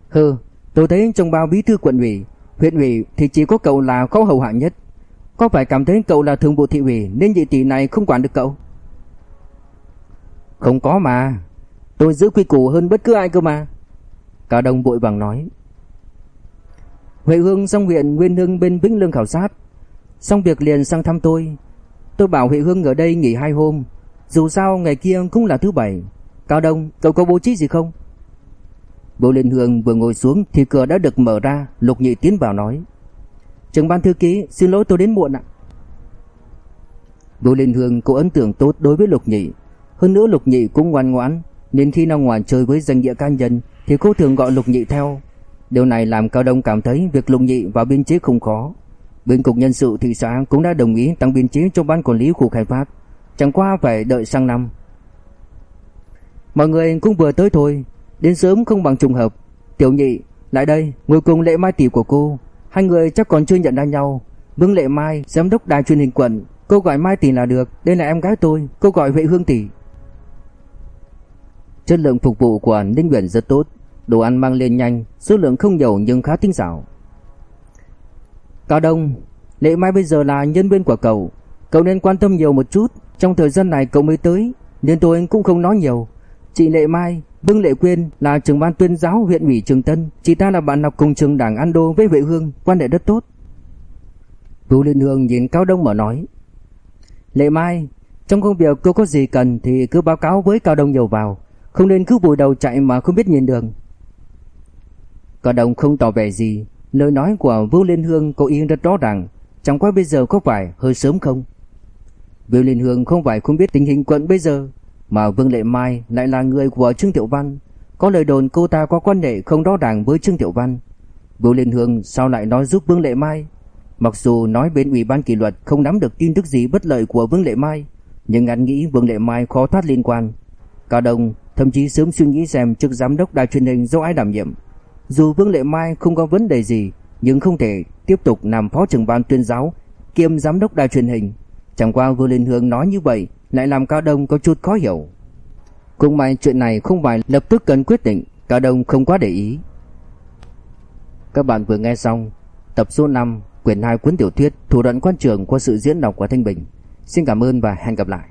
[SPEAKER 1] Hừ, tôi thấy trong bao bí thư quận ủy, huyện ủy thì chỉ có cậu là khó hầu hạ nhất. Có phải cảm thấy cậu là thường vụ thị ủy nên nhị tỷ này không quản được cậu? Không có mà, tôi giữ quy củ hơn bất cứ ai cơ mà. Cao Đông vội vàng nói. Huệ Hương xong huyện Nguyên Hưng bên Vĩnh Lương khảo sát, xong việc liền sang thăm tôi. Tôi bảo Huệ Hương ở đây nghỉ hai hôm, dù sao ngày kia cũng là thứ bảy. Cao Đông, cậu có bố trí gì không? Bố Liên Hương vừa ngồi xuống thì cửa đã được mở ra, Lục Nhị tiến vào nói. Trưởng ban thư ký, xin lỗi tôi đến muộn ạ. Bố Liên Hương có ấn tượng tốt đối với Lục Nhị, hơn nữa Lục Nhị cũng ngoan ngoãn, nên khi ra ngoài chơi với danh nghĩa cá nhân thì cô thường gọi Lục Nhị theo. Điều này làm Cao Đông cảm thấy việc Lục Nhị vào biên chế không khó. Bên cục nhân sự thị xã cũng đã đồng ý tăng biên chế cho ban quản lý khu khai phát, chẳng qua phải đợi sang năm. Mọi người cũng vừa tới thôi, đến sớm không bằng trùng hợp. Tiểu Nhị, lại đây, ngồi cùng lễ Mai tỷ của cô. Hai người chắc còn chưa nhận ra nhau. Vương Lệ Mai, giám đốc đài truyền hình quận, cô gọi Mai tỷ là được, đây là em gái tôi, cô gọi Huệ Hương tỷ. Chất lượng phục vụ của Ninh Uyển rất tốt, đồ ăn mang lên nhanh, số lượng không nhiều nhưng khá tinh xảo. Cao Đông, Lệ Mai bây giờ là nhân viên của cậu, cậu nên quan tâm nhiều một chút, trong thời gian này cậu mới tới, nên tôi cũng không nói nhiều. Chị Lệ Mai, Vương Lệ Quyên là trưởng ban tuyên giáo huyện ủy Trường Tân, chị ta là bạn học cùng trường Đảng An Đô với Vệ Hương, quan hệ rất tốt. Vũ Liên Hương nhìn Cao Đông mà nói: "Lệ Mai, trong công việc cô có gì cần thì cứ báo cáo với Cao Đông nhiều vào, không nên cứ vùi đầu chạy mà không biết nhìn đường." Cao Đông không tỏ vẻ gì, lời nói của Vũ Liên Hương cô yên rất rõ ràng, chẳng qua bây giờ có phải hơi sớm không? Vũ Liên Hương không phải không biết tình hình quận bây giờ, mà Vương Lệ Mai lại là người của Trương Tiểu Văn, có lời đồn cô ta có quan hệ không rõ ràng với Trương Tiểu Văn. Vũ Liên Hương sao lại nói giúp Vương Lệ Mai? Mặc dù nói bên ủy ban kỷ luật không nắm được tin tức gì bất lợi của Vương Lệ Mai, nhưng anh nghĩ Vương Lệ Mai khó thoát liên quan. Cao Đông thậm chí sớm suy nghĩ xem chức giám đốc đài truyền hình do ai đảm nhiệm. Dù Vương Lệ Mai không có vấn đề gì, nhưng không thể tiếp tục làm phó trưởng ban tuyên giáo kiêm giám đốc đài truyền hình. Chẳng qua Vương Liên Hương nói như vậy lại làm Cao Đông có chút khó hiểu. Cũng may chuyện này không phải lập tức cần quyết định, Cao Đông không quá để ý. Các bạn vừa nghe xong tập số 5 quyển 2 cuốn tiểu thuyết Thủ đoạn quan trường qua sự diễn đọc của Thanh Bình. Xin cảm ơn và hẹn gặp lại.